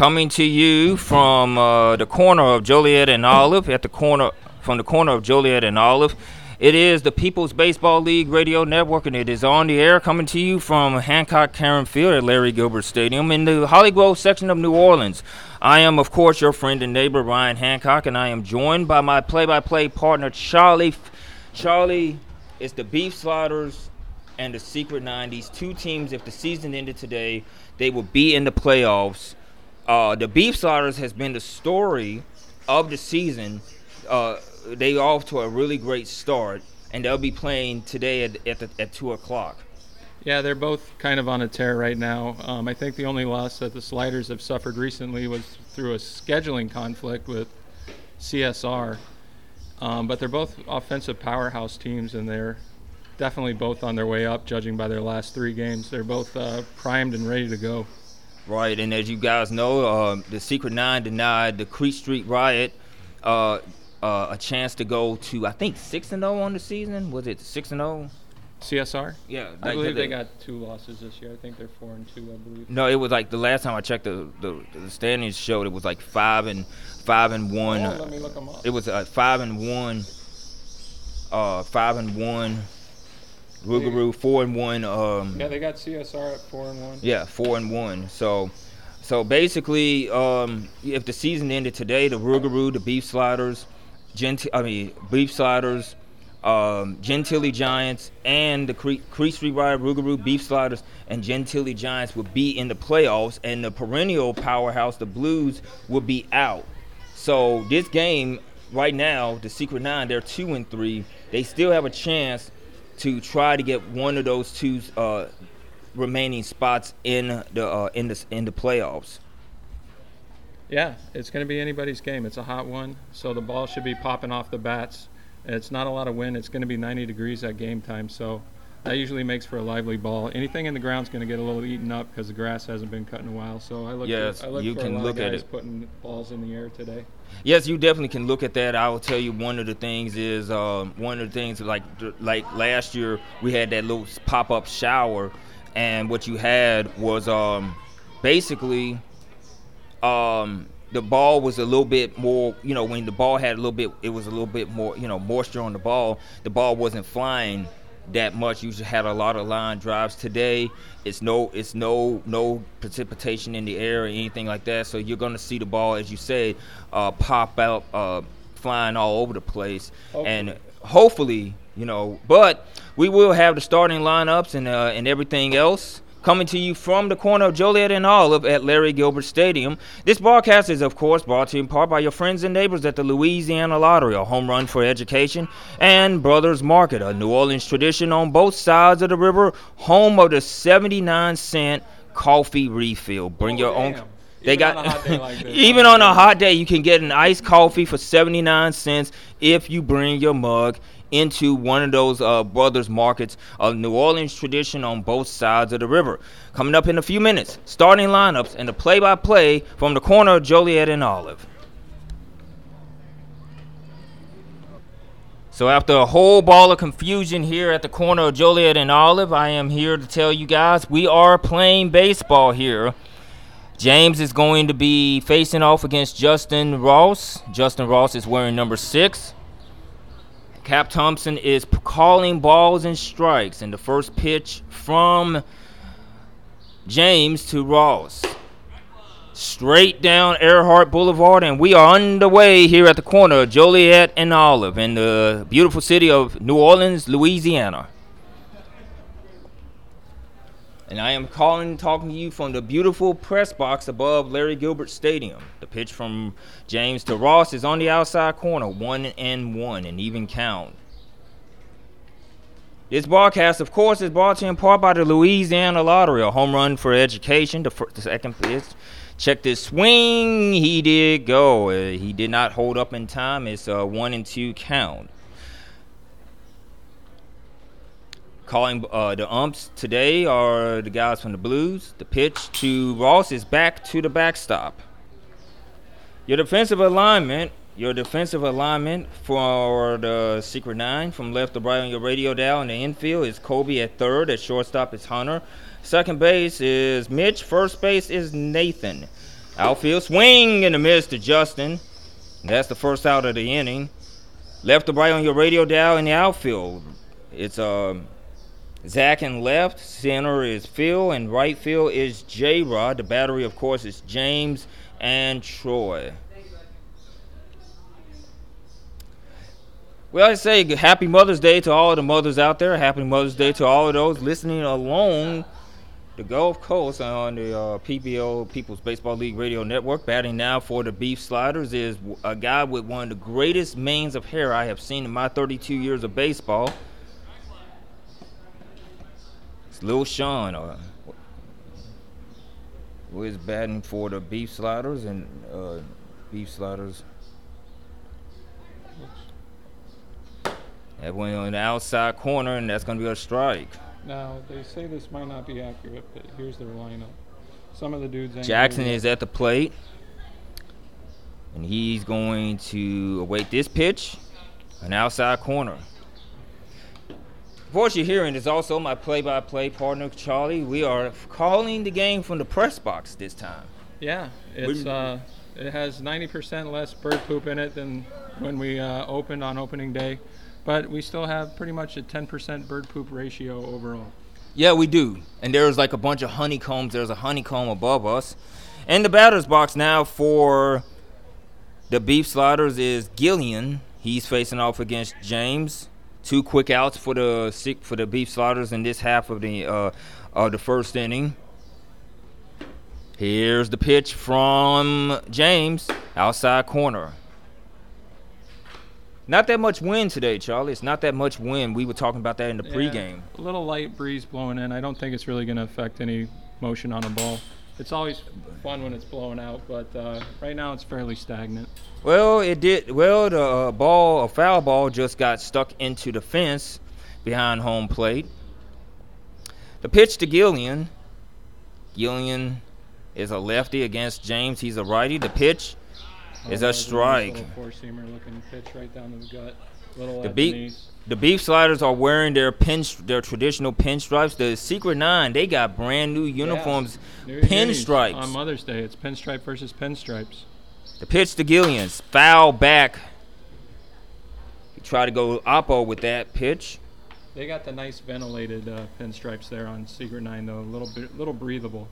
Coming to you from uh, the corner of Joliet and Olive, at the corner from the corner of Joliet and Olive. It is the People's Baseball League Radio Network, and it is on the air coming to you from Hancock Karen Field at Larry Gilbert Stadium in the Holly Grove section of New Orleans. I am, of course, your friend and neighbor Ryan Hancock, and I am joined by my play-by-play partner Charlie. Charlie is the Beef Sliders and the Secret 90s. Two teams. If the season ended today, they would be in the playoffs. Uh, the Beef Sliders has been the story of the season. Uh, they off to a really great start, and they'll be playing today at at, the, at two o'clock. Yeah, they're both kind of on a tear right now. Um, I think the only loss that the Sliders have suffered recently was through a scheduling conflict with CSR. Um, but they're both offensive powerhouse teams, and they're definitely both on their way up, judging by their last three games. They're both uh, primed and ready to go. Right, and as you guys know, uh, the Secret Nine denied the Creek Street Riot uh, uh, a chance to go to I think six and zero oh on the season. Was it six and zero? Oh? CSR. Yeah, I believe they, they got two losses this year. I think they're four and two. I believe. No, it was like the last time I checked the the, the standings showed it was like five and five and one. Oh, let me look them up. It was uh, five and one. Uh, five and one. Rougarou four and one. Um, yeah, they got CSR at four and one. Yeah, four and one. So, so basically, um, if the season ended today, the Rougarou, the Beef Sliders, Genti- I mean Beef Sliders, um, Gentilly Giants, and the Street Riot, Rougarou Beef Sliders, and Gentilly Giants would be in the playoffs, and the perennial powerhouse, the Blues, would be out. So this game right now, the Secret Nine, they're two and three. They still have a chance to try to get one of those two uh, remaining spots in the uh, in the in the playoffs. Yeah, it's going to be anybody's game. It's a hot one, so the ball should be popping off the bats. It's not a lot of wind. It's going to be 90 degrees at game time, so that usually makes for a lively ball. Anything in the ground is going to get a little eaten up because the grass hasn't been cut in a while. So I look. Yes, for, I look you for can a lot look of at it. Putting balls in the air today. Yes, you definitely can look at that. I will tell you one of the things is um, one of the things like like last year we had that little pop up shower, and what you had was um, basically um, the ball was a little bit more. You know, when the ball had a little bit, it was a little bit more. You know, moisture on the ball. The ball wasn't flying that much. You had a lot of line drives today. It's no, it's no, no precipitation in the air or anything like that. So you're going to see the ball, as you said, uh, pop out, uh, flying all over the place, and hopefully, you know. But we will have the starting lineups and uh, and everything else. Coming to you from the corner of Joliet and Olive at Larry Gilbert Stadium. This broadcast is, of course, brought to you in part by your friends and neighbors at the Louisiana Lottery, a home run for education, and Brothers Market, a New Orleans tradition on both sides of the river, home of the 79 cent coffee refill. Bring oh, your damn. own. They even got on a hot day like even on a hot day, you can get an iced coffee for 79 cents if you bring your mug into one of those uh, brothers markets of New Orleans tradition on both sides of the river. Coming up in a few minutes, starting lineups and the play-by-play from the corner of Joliet and Olive. So after a whole ball of confusion here at the corner of Joliet and Olive, I am here to tell you guys we are playing baseball here. James is going to be facing off against Justin Ross. Justin Ross is wearing number six. Cap Thompson is calling balls and strikes. And the first pitch from James to Ross. Straight down Earhart Boulevard, and we are underway here at the corner of Joliet and Olive in the beautiful city of New Orleans, Louisiana. And I am calling, talking to you from the beautiful press box above Larry Gilbert Stadium. The pitch from James to Ross is on the outside corner, one and one, an even count. This broadcast, of course, is brought to you in part by the Louisiana Lottery, a home run for education. The, first, the second pitch, check this swing. He did go. Uh, he did not hold up in time. It's a one and two count. Calling uh, the umps today are the guys from the Blues. The pitch to Ross is back to the backstop. Your defensive alignment, your defensive alignment for the Secret Nine from left to right on your radio dial in the infield is Kobe at third. At shortstop is Hunter. Second base is Mitch. First base is Nathan. Outfield swing in the miss to Justin. That's the first out of the inning. Left to right on your radio dial in the outfield. It's um, Zach in left. Center is Phil, and right field is J Rod. The battery, of course, is James and Troy. Well, I say happy Mother's Day to all the mothers out there. Happy Mother's Day to all of those listening along the Gulf Coast on the uh, PBO People's Baseball League Radio Network. Batting now for the Beef Sliders is a guy with one of the greatest manes of hair I have seen in my 32 years of baseball. Lil Sean. Uh, who is batting for the Beef Sliders and uh, Beef Sliders That went on the outside corner, and that's going to be a strike. Now, they say this might not be accurate, but here's their lineup. Some of the dudes. Jackson is at the plate, and he's going to await this pitch, an outside corner. Voice you're hearing is also my play-by-play partner, Charlie. We are calling the game from the press box this time. Yeah, it's uh, it has 90% less bird poop in it than when we uh, opened on opening day but we still have pretty much a 10% bird poop ratio overall. Yeah, we do. And there's like a bunch of honeycombs. There's a honeycomb above us. And the batter's box now for the Beef Sliders is Gillian. He's facing off against James. Two quick outs for the for the Beef Sliders in this half of the uh, of the first inning. Here's the pitch from James, outside corner. Not that much wind today, Charlie. It's not that much wind. We were talking about that in the yeah, pregame. A little light breeze blowing in. I don't think it's really going to affect any motion on a ball. It's always fun when it's blowing out, but uh, right now it's fairly stagnant. Well, it did. Well, the uh, ball, a foul ball, just got stuck into the fence behind home plate. The pitch to Gillian. Gillian is a lefty against James. He's a righty. The pitch is a strike. Nice four seamer looking pitch right down to the gut. Little the beef, the beef sliders are wearing their pin, their traditional pinstripes. The Secret Nine, they got brand new uniforms, yeah. pinstripes. On Mother's Day, it's pinstripe versus pinstripes. The pitch to Gillians, foul back. He tried to go oppo with that pitch. They got the nice ventilated uh, pinstripes there on Secret Nine, though. A little bit, little breathable.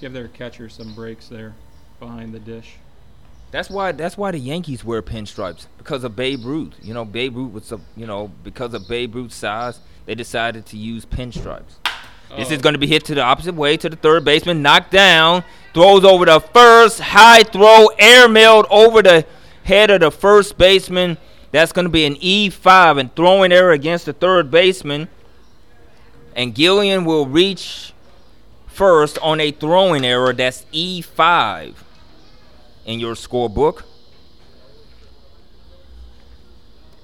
Give their catcher some breaks there behind the dish. That's why that's why the Yankees wear pinstripes because of Babe Ruth. You know, Babe Ruth was a, you know because of Babe Ruth's size, they decided to use pinstripes. Oh. This is oh. going to be hit to the opposite way to the third baseman, knocked down, throws over the first high throw, air mailed over the head of the first baseman. That's going to be an E5 and throwing error against the third baseman. And Gillian will reach first on a throwing error. That's E5 in your scorebook.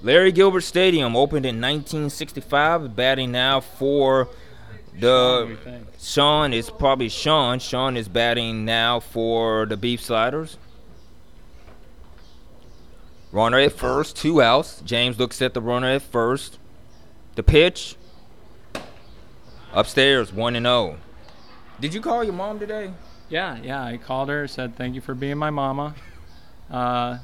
Larry Gilbert Stadium opened in 1965, batting now for the Sean is probably Sean. Sean is batting now for the Beef Sliders. Runner at first, two outs. James looks at the runner at first. The pitch. Upstairs, 1 and 0. Did you call your mom today? Yeah, yeah. I called her, said thank you for being my mama. Uh,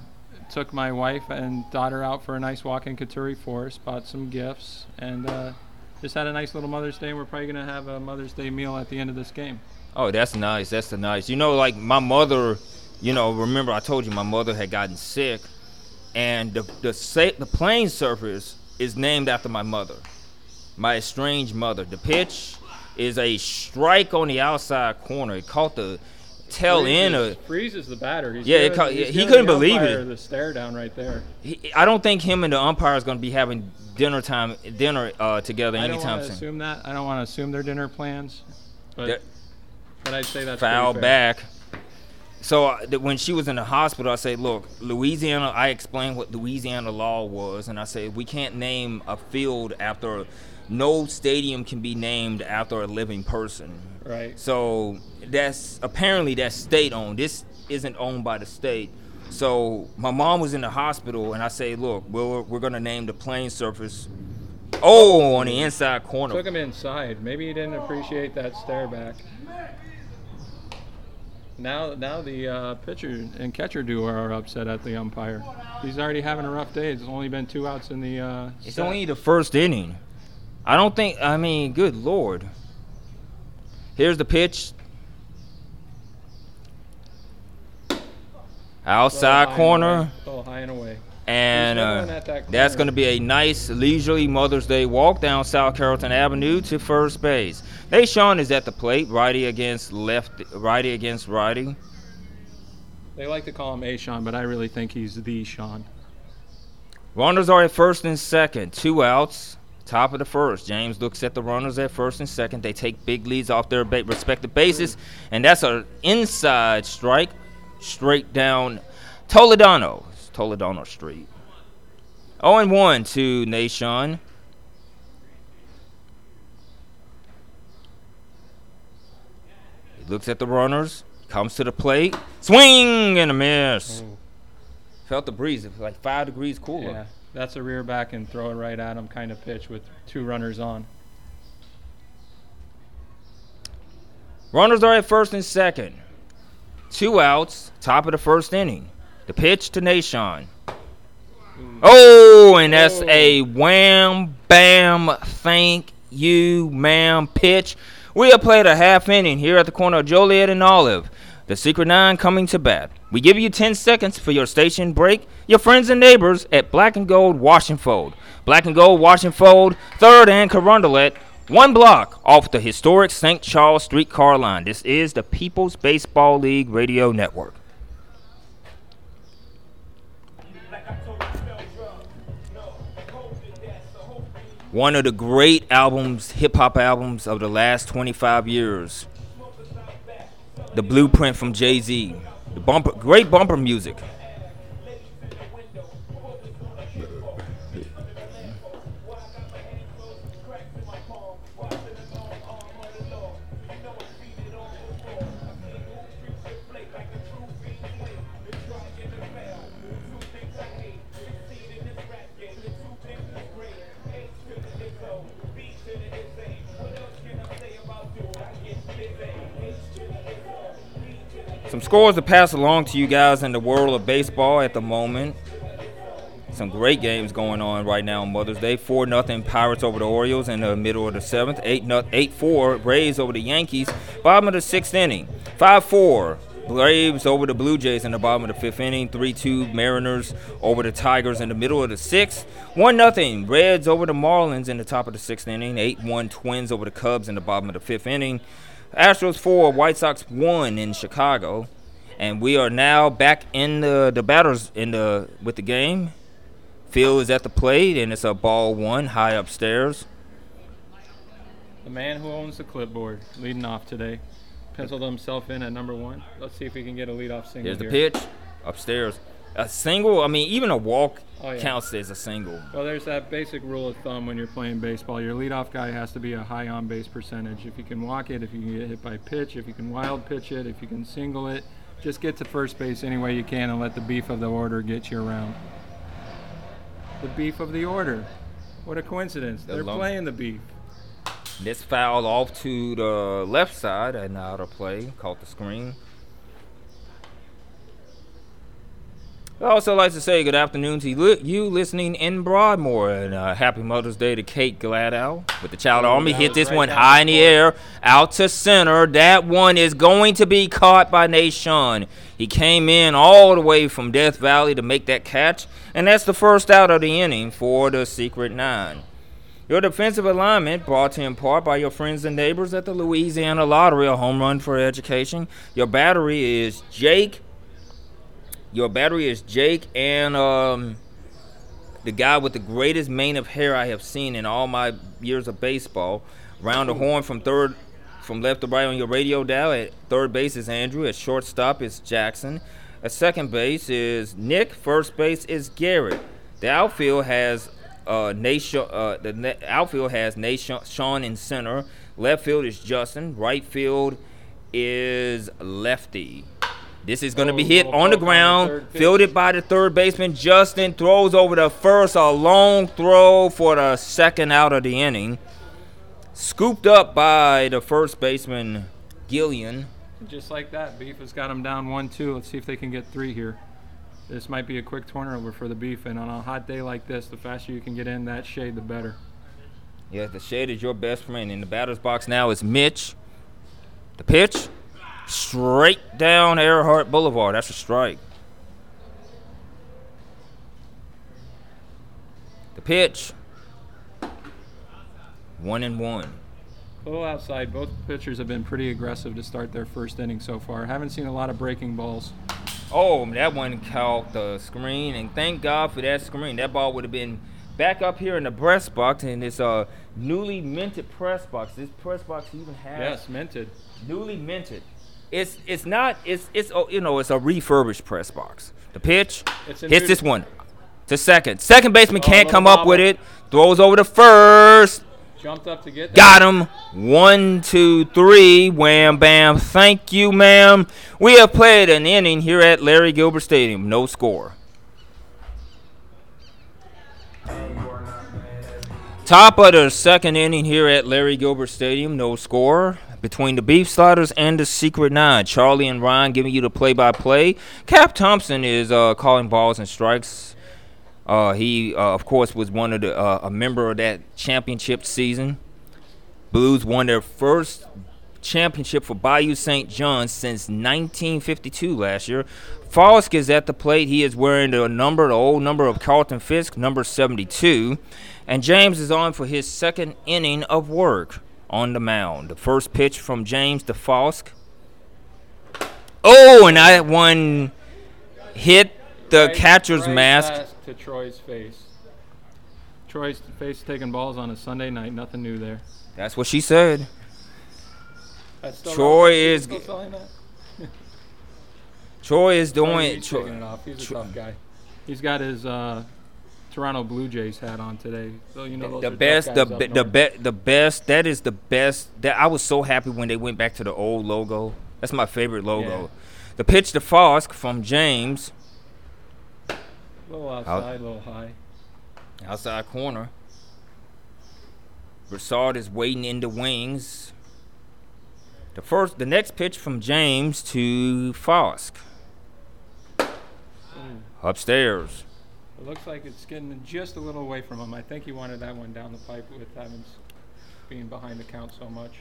took my wife and daughter out for a nice walk in Couturie Forest, bought some gifts, and uh, just had a nice little Mother's Day. And We're probably gonna have a Mother's Day meal at the end of this game. Oh, that's nice. That's nice. You know, like my mother. You know, remember I told you my mother had gotten sick, and the the sa- the plane surface is named after my mother, my estranged mother. The pitch is a strike on the outside corner. It caught the tail freezes, end of freezes the batter. He's yeah, caught, he couldn't believe it. The stare down right there. He, I don't think him and the umpire is going to be having dinner time dinner uh, together anytime soon. I don't want to assume that. I don't want to assume their dinner plans, but but I'd say that's foul back. So uh, when she was in the hospital, I said, "Look, Louisiana." I explained what Louisiana law was, and I said we can't name a field after no stadium can be named after a living person. Right. So that's apparently that's state owned. This isn't owned by the state. So my mom was in the hospital, and I say, look, we're we're gonna name the playing surface. Oh, on the inside corner. Took him inside. Maybe he didn't appreciate that stare back. Now, now the uh, pitcher and catcher duo are upset at the umpire. He's already having a rough day. It's only been two outs in the. Uh, It's set. only the first inning. I don't think. I mean, good lord. Here's the pitch. Outside Little high and corner. High and away. and uh, that's going to be a nice leisurely Mother's Day walk down South Carrollton Avenue to first base. Nashawn is at the plate, righty against left, righty against righty. They like to call him A. Sean, but I really think he's the Sean. Runners are at first and second, two outs. Top of the first. James looks at the runners at first and second. They take big leads off their ba- respective bases, mm-hmm. and that's an inside strike straight down Toledano, Toledano Street. 0 and 1 to Nation. He looks at the runners, comes to the plate, swing and a miss. Mm. Felt the breeze. It was like five degrees cooler. Yeah, that's a rear back and throw it right at him kind of pitch with two runners on. Runners are at first and second. Two outs, top of the first inning. The pitch to Nashon. Oh, and that's a wham bam thank you ma'am pitch. We have played a half inning here at the corner of Joliet and Olive. The Secret Nine coming to bat. We give you 10 seconds for your station break. Your friends and neighbors at Black and Gold Wash and Fold. Black and Gold Wash and Fold, 3rd and Carondelet, one block off the historic St. Charles streetcar line. This is the People's Baseball League Radio Network. One of the great albums, hip hop albums of the last 25 years. The Blueprint from Jay Z. The bumper, great bumper music. Scores to pass along to you guys in the world of baseball at the moment. Some great games going on right now on Mother's Day. 4 nothing Pirates over the Orioles in the middle of the seventh. 8 not 8 4 Rays over the Yankees. Bottom of the sixth inning. 5 4 Braves over the Blue Jays in the bottom of the fifth inning. 3 2 Mariners over the Tigers in the middle of the sixth. 1 nothing Reds over the Marlins in the top of the sixth inning. 8 1 Twins over the Cubs in the bottom of the fifth inning. Astros 4, White Sox 1 in Chicago. And we are now back in the, the batters in the with the game. Phil is at the plate, and it's a ball one high upstairs. The man who owns the clipboard leading off today. Penciled himself in at number one. Let's see if we can get a leadoff single Here's the here. pitch upstairs. A single, I mean, even a walk Oh, yeah. counts as a single. Well, there's that basic rule of thumb when you're playing baseball. Your leadoff guy has to be a high on base percentage. If you can walk it, if you can get hit by pitch, if you can wild pitch it, if you can single it, just get to first base any way you can and let the beef of the order get you around. The beef of the order. What a coincidence. The They're playing the beef. This foul off to the left side and out of play. Caught the screen. I'd also like to say good afternoon to you, you listening in Broadmoor and uh, happy Mother's Day to Kate Gladow with the Child Oh, Army. Hit this right one high in the air, out to center. That one is going to be caught by Nashon. He came in all the way from Death Valley to make that catch, and that's the first out of the inning for the Secret Nine. Your defensive alignment brought to you in part by your friends and neighbors at the Louisiana Lottery, a home run for education. Your battery is Jake. Your battery is Jake and um, the guy with the greatest mane of hair I have seen in all my years of baseball. Round the horn from third, from left to right on your radio dial. At third base is Andrew. At shortstop is Jackson. At second base is Nick. First base is Garrett. The outfield has uh, Nation. Uh, the ne- outfield has Nation Sean in center. Left field is Justin. Right field is Lefty. This is going to be Oh, hit on the poke on the ground, fielded by the third baseman. Justin throws over the first, a long throw for the second out of the inning. Scooped up by the first baseman, Gillian. Just like that, Beef has got him down one two. Let's see if they can get three here. This might be a quick turnover for the Beef, and on a hot day like this, the faster you can get in that shade, the better. Yeah, the shade is your best friend. In the batter's box now is Mitch. The pitch, straight down Earhart Boulevard. That's a strike. The pitch, one and one. A little outside. Both pitchers have been pretty aggressive to start their first inning so far. Haven't seen a lot of breaking balls. Oh, that one caught the screen, and thank God for that screen. That ball would have been back up here in the press box, and this uh, newly minted press box. This press box even has Yes, minted. newly minted. It's it's not it's it's oh, you know it's a refurbished press box. The pitch It's hits this one to second. Second baseman Oh, can't come up with it. Throws over to first. Jumped up to get that. Got him. One, two, three. Wham, bam. Thank you, ma'am. We have played an inning here at Larry Gilbert Stadium. No score. Top of the second inning here at Larry Gilbert Stadium. No score. Between the Beef Sliders and the Secret Nine. Charlie and Ryan giving you the play by play. Cap Thompson is uh, calling balls and strikes. Uh, he, uh, of course, was one of the uh, a member of that championship season. Blues won their first championship for Bayou St. John since 1952 last year. Fosk is at the plate. He is wearing the number, the old number of Carlton Fisk, number 72. And James is on for his second inning of work on the mound. The first pitch from James to Fosk. Oh, and that one hit the Right- catcher's right mask. to Troy's face. Troy's face taking balls on a Sunday night. Nothing new there. That's what she said. Troy is Troy is Troy, doing. he's Troy, it off. He's a Tro- tough guy. He's got his uh, Toronto Blue Jays hat on today. So you know the best, the be- the north. be- the best. That is the best. That I was so happy when they went back to the old logo. That's my favorite logo. Yeah. The pitch to Fosk from James, A little outside, a little high. outside corner. Broussard is waiting in the wings. The first, the next pitch from James to Fosk. Mm. Upstairs. It looks like it's getting just a little away from him. I think he wanted that one down the pipe with Evans being behind the count so much.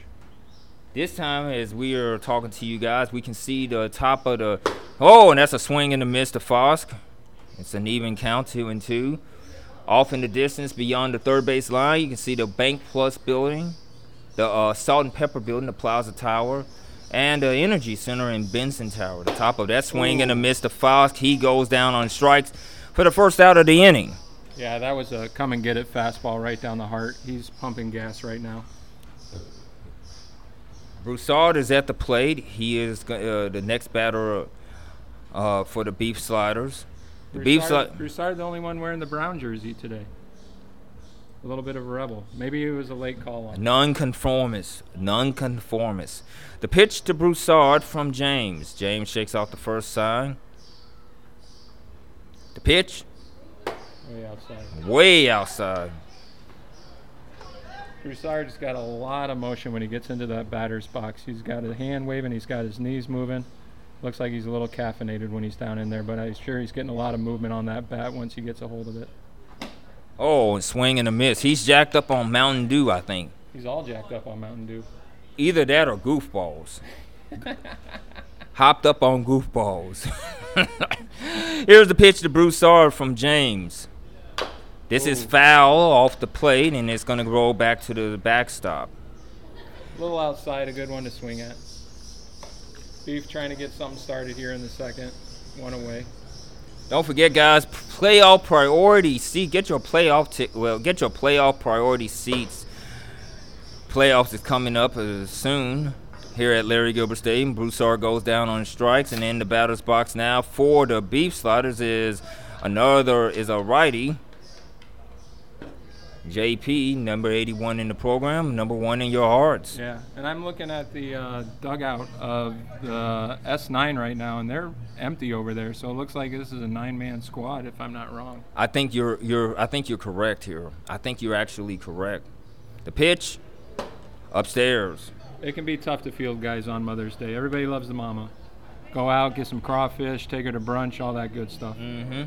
This time, as we are talking to you guys, we can see the top of the. Oh, and that's a swing in the midst of Fosk. It's an even count, two and two. Off in the distance, beyond the third base line, you can see the Bank Plus building, the uh, Salt and Pepper building, the Plaza Tower, and the Energy Center in Benson Tower. The top of that swing in the midst of Fosk. He goes down on strikes for the first out of the inning. Yeah, that was a come and get it fastball right down the heart. He's pumping gas right now. Broussard is at the plate. He is uh, the next batter uh, for the Beef Sliders. The Beef Broussard, Sliders. Broussard, the only one wearing the brown jersey today. A little bit of a rebel. Maybe it was a late call on. Nonconformist. Nonconformist. The pitch to Broussard from James. James shakes off the first sign. The pitch Way outside. way outside. Broussard's got a lot of motion when he gets into that batter's box. He's got a hand waving, he's got his knees moving. Looks like he's a little caffeinated when he's down in there, but I'm sure he's getting a lot of movement on that bat once he gets a hold of it. Oh, and swing and a miss. He's jacked up on Mountain Dew, I think. He's all jacked up on Mountain Dew. Either that or goofballs. Hopped up on goofballs. Here's the pitch to Broussard from James. This is foul off the plate, and it's going to roll back to the backstop. A little outside, a good one to swing at. Beef trying to get something started here in the second. One away. Don't forget, guys, playoff priority seat. Get your playoff tick. Well, get your playoff priority seats. Playoffs is coming up uh, soon here at Larry Gilbert Stadium. Broussard goes down on strikes, and in the batter's box now for the Beef Sliders is another is a righty. JP, number 81 in the program, number one in your hearts. Yeah, and I'm looking at the uh, dugout of the S9 right now, and they're empty over there. So it looks like this is a nine-man squad, if I'm not wrong. I think you're you're I think you're correct here. I think you're actually correct. The pitch upstairs. It can be tough to field guys on Mother's Day. Everybody loves the mama. Go out, get some crawfish, take her to brunch, all that good stuff. Mm-hmm.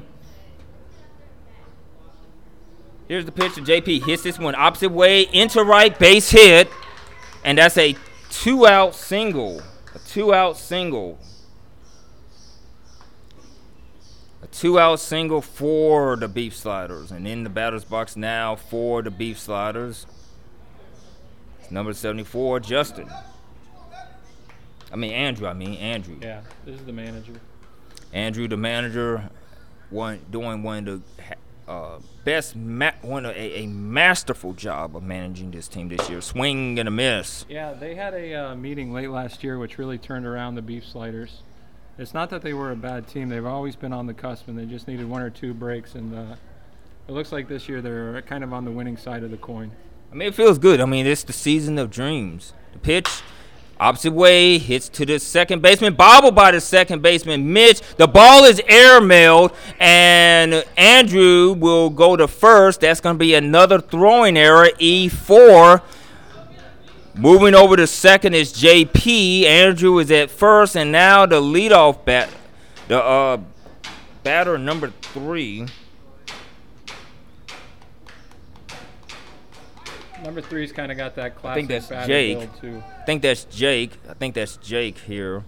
Here's the pitch. JP hits this one opposite way into right base hit, and that's a two-out single. A two-out single. A two-out single for the Beef Sliders, and in the batter's box now for the Beef Sliders. Number 74, Justin. I mean Andrew. I mean Andrew. Yeah, this is the manager. Andrew, the manager, one doing one of the uh, best, ma- one of a, a, masterful job of managing this team this year. Swing and a miss. Yeah, they had a uh, meeting late last year, which really turned around the Beef Sliders. It's not that they were a bad team; they've always been on the cusp, and they just needed one or two breaks. And uh, it looks like this year they're kind of on the winning side of the coin. I mean, it feels good. I mean, it's the season of dreams. The pitch Opposite way, hits to the second baseman, bobbled by the second baseman, Mitch. The ball is airmailed, and Andrew will go to first. That's going to be another throwing error, E4. Moving over to second is JP. Andrew is at first, and now the leadoff bat, the uh, batter number three. Number three's kind of got that classic. I think that's Jake. I think that's Jake. I think that's Jake here.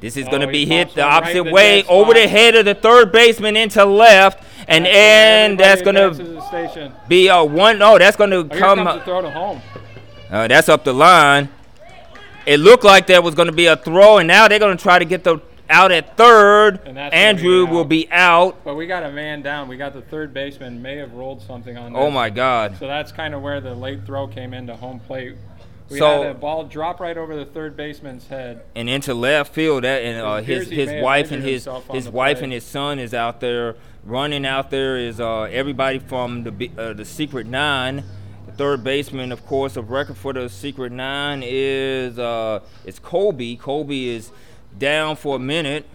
This is oh, going to be hit the opposite right way the over the head of the third baseman into left, and and that's going to be a one. No, that's going to oh, come. Throw to home. Uh, that's up the line. It looked like there was going to be a throw, and now they're going to try to get the out at third. Andrew will be out. But we got a man down. We got the third baseman may have rolled something on. Oh my God! So that's kind of where the late throw came into home plate. We so, had a ball drop right over the third baseman's head and into left field. That and uh, his his wife and his his wife play. and his son is out there running. Out there is uh, everybody from the uh, the secret nine. The third baseman, of course, of record for the secret nine is uh, is Colby. Colby is down for a minute.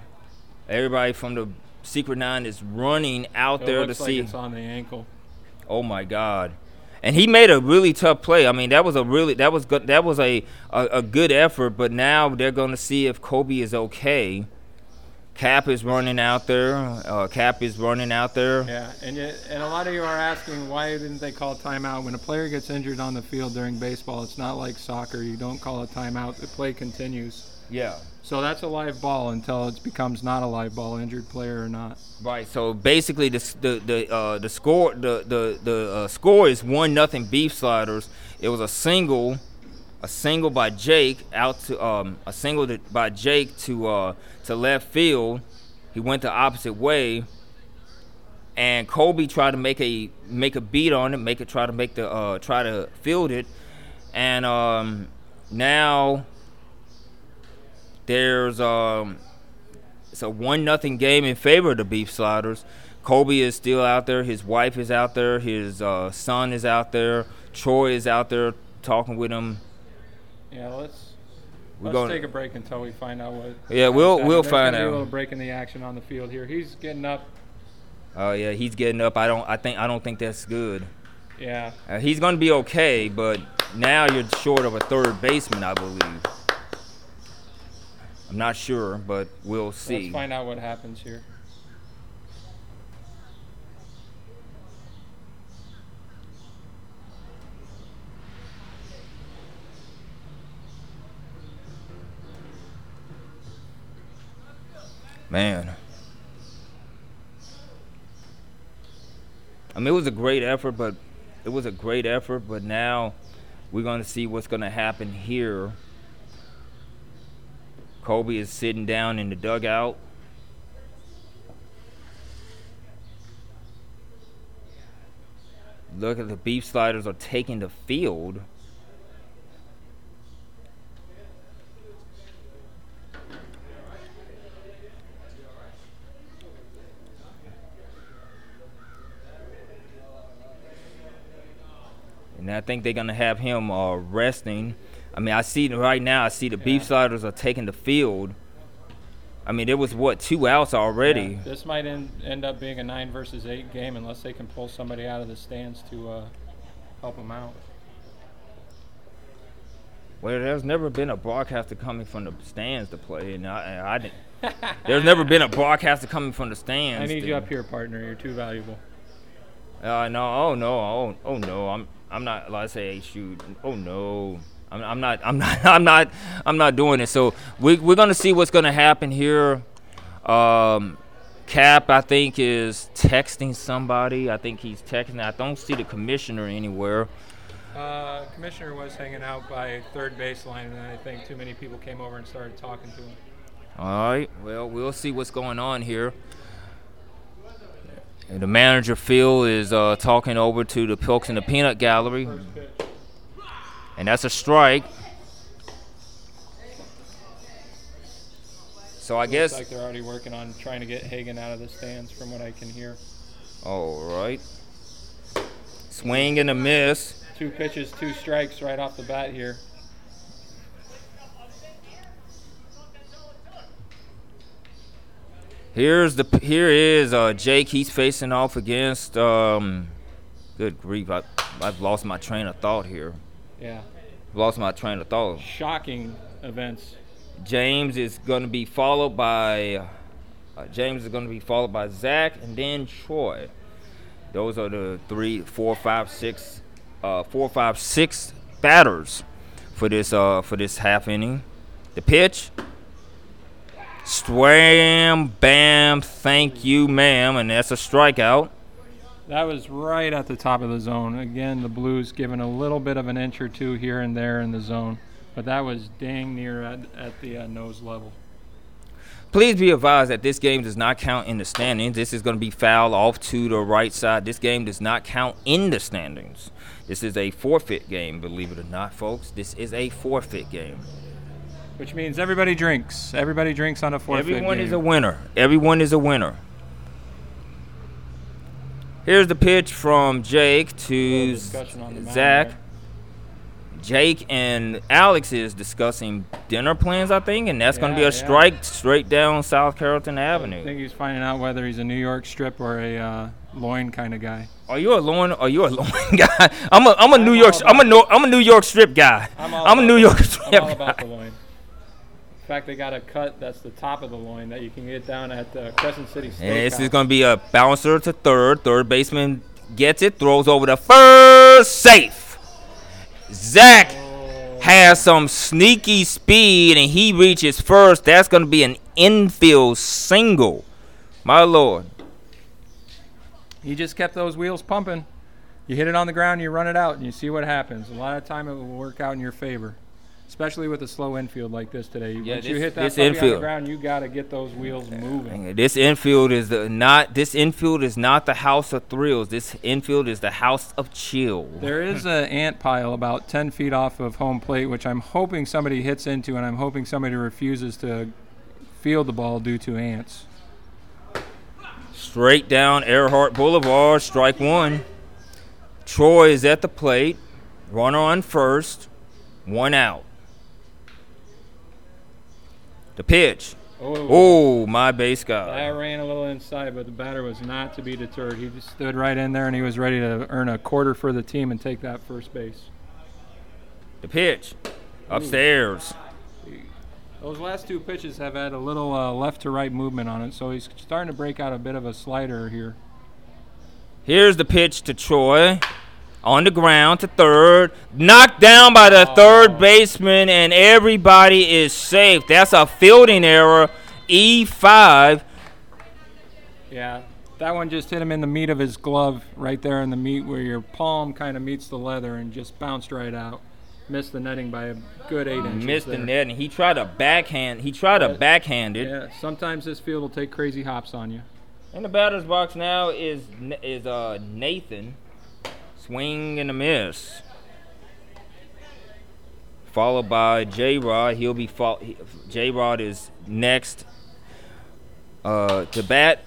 Everybody from the Secret Nine is running out it there to like see. It's on the ankle. Oh my God! And he made a really tough play. I mean, that was a really that was good. That was a, a, a good effort. But now they're going to see if Kobe is okay. Cap is running out there. Uh, Cap is running out there. Yeah, and and a lot of you are asking why didn't they call timeout when a player gets injured on the field during baseball? It's not like soccer. You don't call a timeout. The play continues. Yeah. So that's a live ball until it becomes not a live ball, injured player or not. Right. So basically, the the the uh, the score the the the uh, score is one nothing Beef Sliders. It was a single, a single by Jake out to um a single to, by Jake to uh to left field. He went the opposite way, and Kobe tried to make a make a beat on it, make it try to make the uh try to field it, and um now there's um, it's a one nothing game in favor of the Beef Sliders. Kobe is still out there. His wife is out there. His uh, son is out there. Troy is out there talking with him. Yeah, let's We're let's take a break until we find out what. Yeah, we'll we'll find out. A little break in the action on the field here. He's getting up. Oh yeah, he's getting up. I don't. I think. I don't think that's good. Yeah. Uh, he's going to be okay, but now you're short of a third baseman, I believe. I'm not sure, but we'll see. Let's find out what happens here. Man. I mean, it was a great effort, but it was a great effort, but now we're going to see what's going to happen here Kobe is sitting down in the dugout. Look at the beef sliders are taking the field. And I think they're gonna have him uh, resting. I mean, I see right now. I see the yeah. beef sliders are taking the field. I mean, there was what two outs already. Yeah, this might end, end up being a nine versus eight game unless they can pull somebody out of the stands to uh, help them out. Well, there's never been a broadcaster coming from the stands to play, and I, I didn't. there's never been a broadcaster coming from the stands. I need to- you up here, partner. You're too valuable. Uh, no, oh no, oh, oh no, I'm, I'm not. Like I say, shoot, oh no, I'm, I'm not, I'm not, I'm not, I'm not doing it. So we, we're gonna see what's gonna happen here. Um, Cap, I think, is texting somebody. I think he's texting. I don't see the commissioner anywhere. Uh, commissioner was hanging out by third baseline, and I think too many people came over and started talking to him. All right. Well, we'll see what's going on here. The manager Phil is uh, talking over to the Pilks and the Peanut Gallery. And that's a strike. So I Looks guess. like they're already working on trying to get Hagen out of the stands, from what I can hear. All right. Swing and a miss. Two pitches, two strikes right off the bat here. Here's the here is uh, Jake. He's facing off against. Um, good grief! I, I've lost my train of thought here. Yeah, Lost my train of thought. shocking events. James is going to be followed by uh, James is going to be followed by Zach and then Troy. Those are the three, four, five, six, uh, four, five, six batters for this uh for this half inning. The pitch. Swam, bam, thank you, ma'am, and that's a strikeout. That was right at the top of the zone. Again, the Blues given a little bit of an inch or two here and there in the zone, but that was dang near at, at the uh, nose level. Please be advised that this game does not count in the standings. This is going to be fouled off to the right side. This game does not count in the standings. This is a forfeit game, believe it or not, folks. This is a forfeit game. Which means everybody drinks. Everybody drinks on a forfeit game. Everyone game. is a winner. Everyone is a winner. Here's the pitch from Jake to discussion on the mound Zach. Jake and Alex is discussing dinner plans, I think, and that's going to be Yeah, a yeah. strike straight down South Carrollton Avenue. I think he's finding out whether he's a New York strip or a uh, loin kind of guy. Are you a loin? Are you a loin guy? I'm a I'm a New York I'm a no, I'm a New York strip guy. I'm, I'm a New York strip I'm all about guy. the loin. In fact, they got a cut that's the top of the loin that you can get down at uh, Crescent City Steakhouse. And this is going to be a bouncer to third. Third baseman gets it, throws over the first safe. Zach has some sneaky speed and he reaches first. That's going to be an infield single. My lord. He just kept those wheels pumping. You hit it on the ground, you run it out, and you see what happens. A lot of time it will work out in your favor, especially with a slow infield like this today. Yeah, Once you this- hit that this puppy on the ground, you got to get those wheels moving. This infield is the not this infield is not the house of thrills. This infield is the house of chill. There is an ant pile about 10 feet off of home plate, which I'm hoping somebody hits into, and I'm hoping somebody refuses to field the ball due to ants. Straight down Earhart Boulevard, strike one. Troy is at the plate. Runner on first. One out. The pitch. Oh, Oh, my base guy. I ran a little inside, but the batter was not to be deterred. He just stood right in there, and he was ready to earn a quarter for the team and take that first base. The pitch. Upstairs. Those last two pitches have had a little uh, left to right movement on it, so he's starting to break out a bit of a slider here. Here's the pitch to Troy. On the ground to third. Knocked down by the third baseman, and everybody is safe. That's a fielding error. E E5. Yeah, that one just hit him in the meat of his glove, right there in the meat where your palm kind of meets the leather, and just bounced right out. Missed the netting by a good eight inches. Missed the there. net, and he tried to backhand. He tried to But- backhand it. Yeah, sometimes this field will take crazy hops on you. In the batter's box now is is uh Nathan. Swing and a miss. Followed by J Rod. He'll be fought. J Rod is next uh, to bat,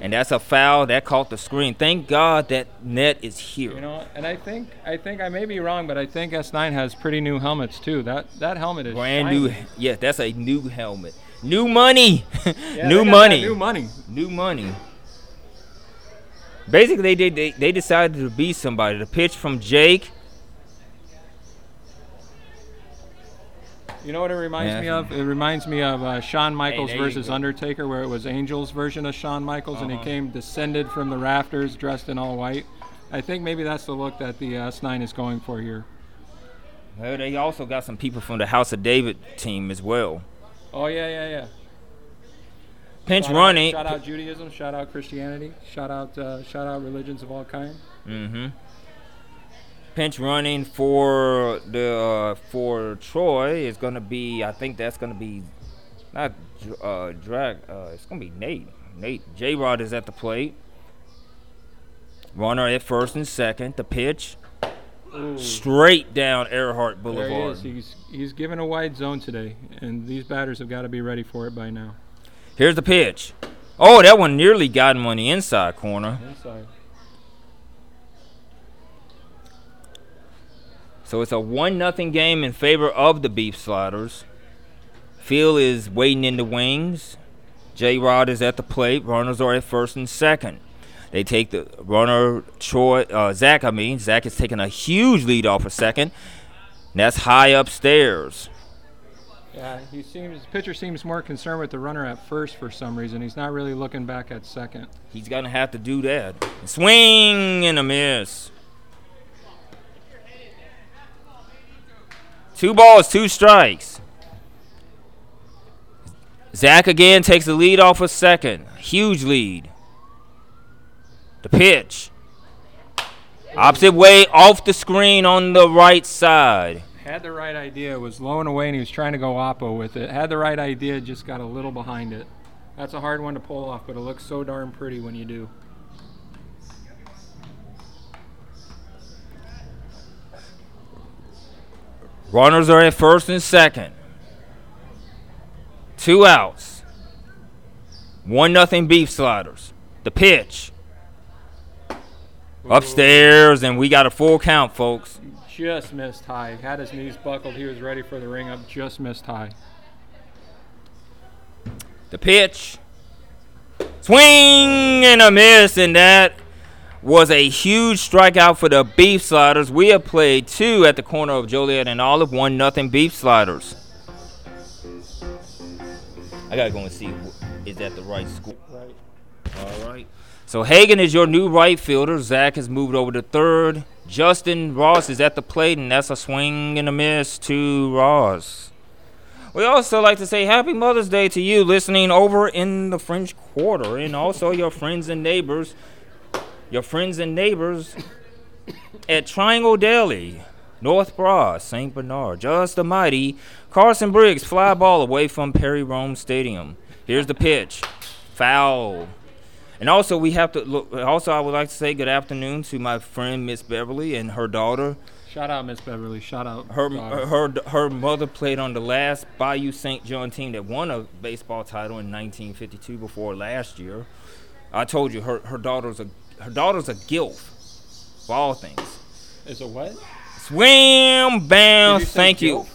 and that's a foul that caught the screen. Thank God that net is here. You know, and I think I think I may be wrong, but I think S9 has pretty new helmets too. That that helmet is Brand shiny. new. Yeah, that's a new helmet. New money. Yeah, new they got that money. New money. New money. Basically, they did. They, they decided to be somebody. The pitch from Jake. You know what it reminds Yeah. me of? It reminds me of uh, Shawn Michaels there you versus. Undertaker, where it was Angel's version of Shawn Michaels, and he Uh-huh. came descended from the rafters dressed in all white. I think maybe that's the look that the uh, S9 is going for here. Well, they also got some people from the House of David team as well. Oh yeah, yeah, yeah. Pinch Shout out- running. shout out Judaism. Shout out Christianity. Shout out uh, shout out religions of all kind. Mm-hmm. Pinch running for the uh, for Troy is gonna be. I think that's gonna be not uh, drag. Uh, it's gonna be Nate. Nate J Rod is at the plate. Runner at first and second. The pitch Ooh. straight down Earhart There he Boulevard. is. He's he's given a wide zone today, and these batters have got to be ready for it by now. Here's the pitch. Oh, that one nearly got him on the inside corner. Inside. So it's a one nothing game in favor of the Beef Sliders. Phil is waiting in the wings. J Rod is at the plate. Runners are at first and second. They take the runner Troy uh, Zach. I mean Zach is taking a huge lead off a second. And that's high upstairs. Yeah, he seems pitcher seems more concerned with the runner at first for some reason. He's not really looking back at second. He's gonna have to do that. Swing and a miss. Two balls, two strikes. Zach again takes the lead off a second. Huge lead. The pitch. Opposite way off the screen on the right side. Had the right idea, was low and away, and he was trying to go oppo with it. Had the right idea, just got a little behind it. That's a hard one to pull off, but it looks so darn pretty when you do. Runners are at first and second. Two outs. One nothing beef sliders. The pitch. Upstairs, and we got a full count, folks. Just missed high. Had his knees buckled. He was ready for the ring up. Just missed high. The pitch. Swing and a miss, and that was a huge strikeout for the beef sliders. We have played two at the corner of Joliet and Olive, one nothing beef sliders. I gotta go and see is that the right school. Right. All right. So Hagan is your new right fielder. Zach has moved over to third. Justin Ross is at the plate, and that's a swing and a miss to Ross. We also like to say Happy Mother's Day to you listening over in the French Quarter, and also your friends and neighbors, your friends and neighbors at Triangle Deli, North Bra, St. Bernard, Just the Mighty, Carson Briggs, fly ball away from Perry Rome Stadium. Here's the pitch, foul. And also, we have to look. Also, I would like to say good afternoon to my friend Miss Beverly and her daughter. Shout out Miss Beverly. Shout out. Her daughter. her her mother played on the last Bayou St. John team that won a baseball title in 1952 before last year. I told you her her daughter's a her daughter's a gilf. Of all things. Is a what? Swim, bam, Did you say thank gilf? You,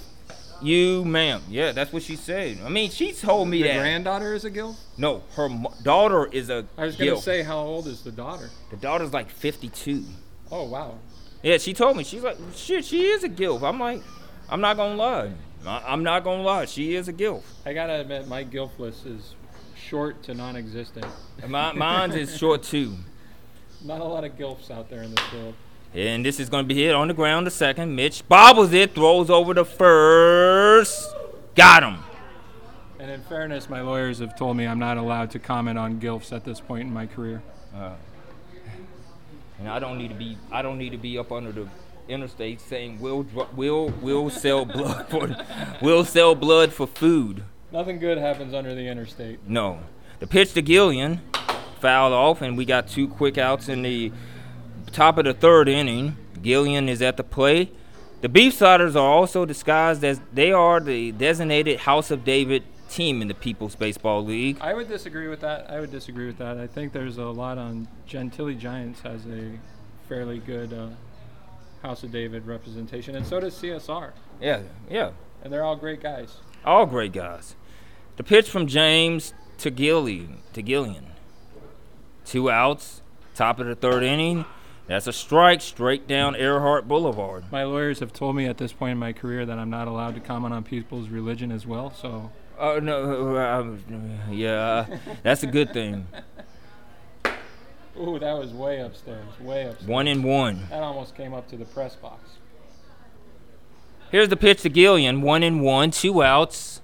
ma'am. Yeah, that's what she said. I mean, she told me The that. granddaughter is a gilf. no, her daughter is a I was gonna say, how old is the daughter? the daughter's like 52. Oh wow. Yeah, she told me. She's like, shit, she is a gilf. I'm like, I'm not gonna lie. I- I'm not gonna lie. She is a gilf. I gotta admit, my gilf list is short to non-existent. And My, mine's is short too. Not a lot of gilfs out there in this world. And this is gonna be hit on the ground the second. Mitch bobbles it, throws over the first. Got him. And in fairness, my lawyers have told me I'm not allowed to comment on gilfs at this point in my career. Uh, and I don't need to be. I don't need to be up under the interstate saying we'll we'll we'll sell blood for we'll sell blood for food. Nothing good happens under the interstate. No. The pitch to Gillian fouled off, and we got two quick outs in the top of the third inning. Gillian is at the plate. The Beef Sliders are also disguised as they are the designated House of David team in the People's Baseball League. I would disagree with that. I would disagree with that. I think there's a lot on Gentilly Giants has a fairly good uh, House of David representation, and so does CSR. Yeah, yeah. And they're all great guys. All great guys. The pitch from James to Gillian to Gillian. Two outs, top of the third inning. That's a strike straight down Earhart Boulevard. My lawyers have told me at this point in my career that I'm not allowed to comment on people's religion as well. So. Oh no, uh, yeah, that's a good thing. Ooh, that was way upstairs, way upstairs. One and one. That almost came up to the press box. Here's the pitch to Gillian. One and one, two outs.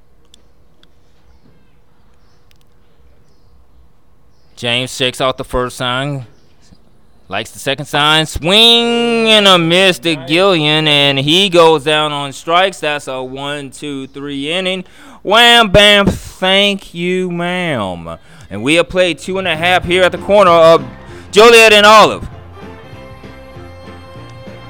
James shakes out the first sign. Likes the second sign. Swing and a miss to Gillian, and he goes down on strikes. That's a one, two, three inning. Wham, bam, thank you, ma'am. And we have played two and a half here at the corner of Joliet and Olive.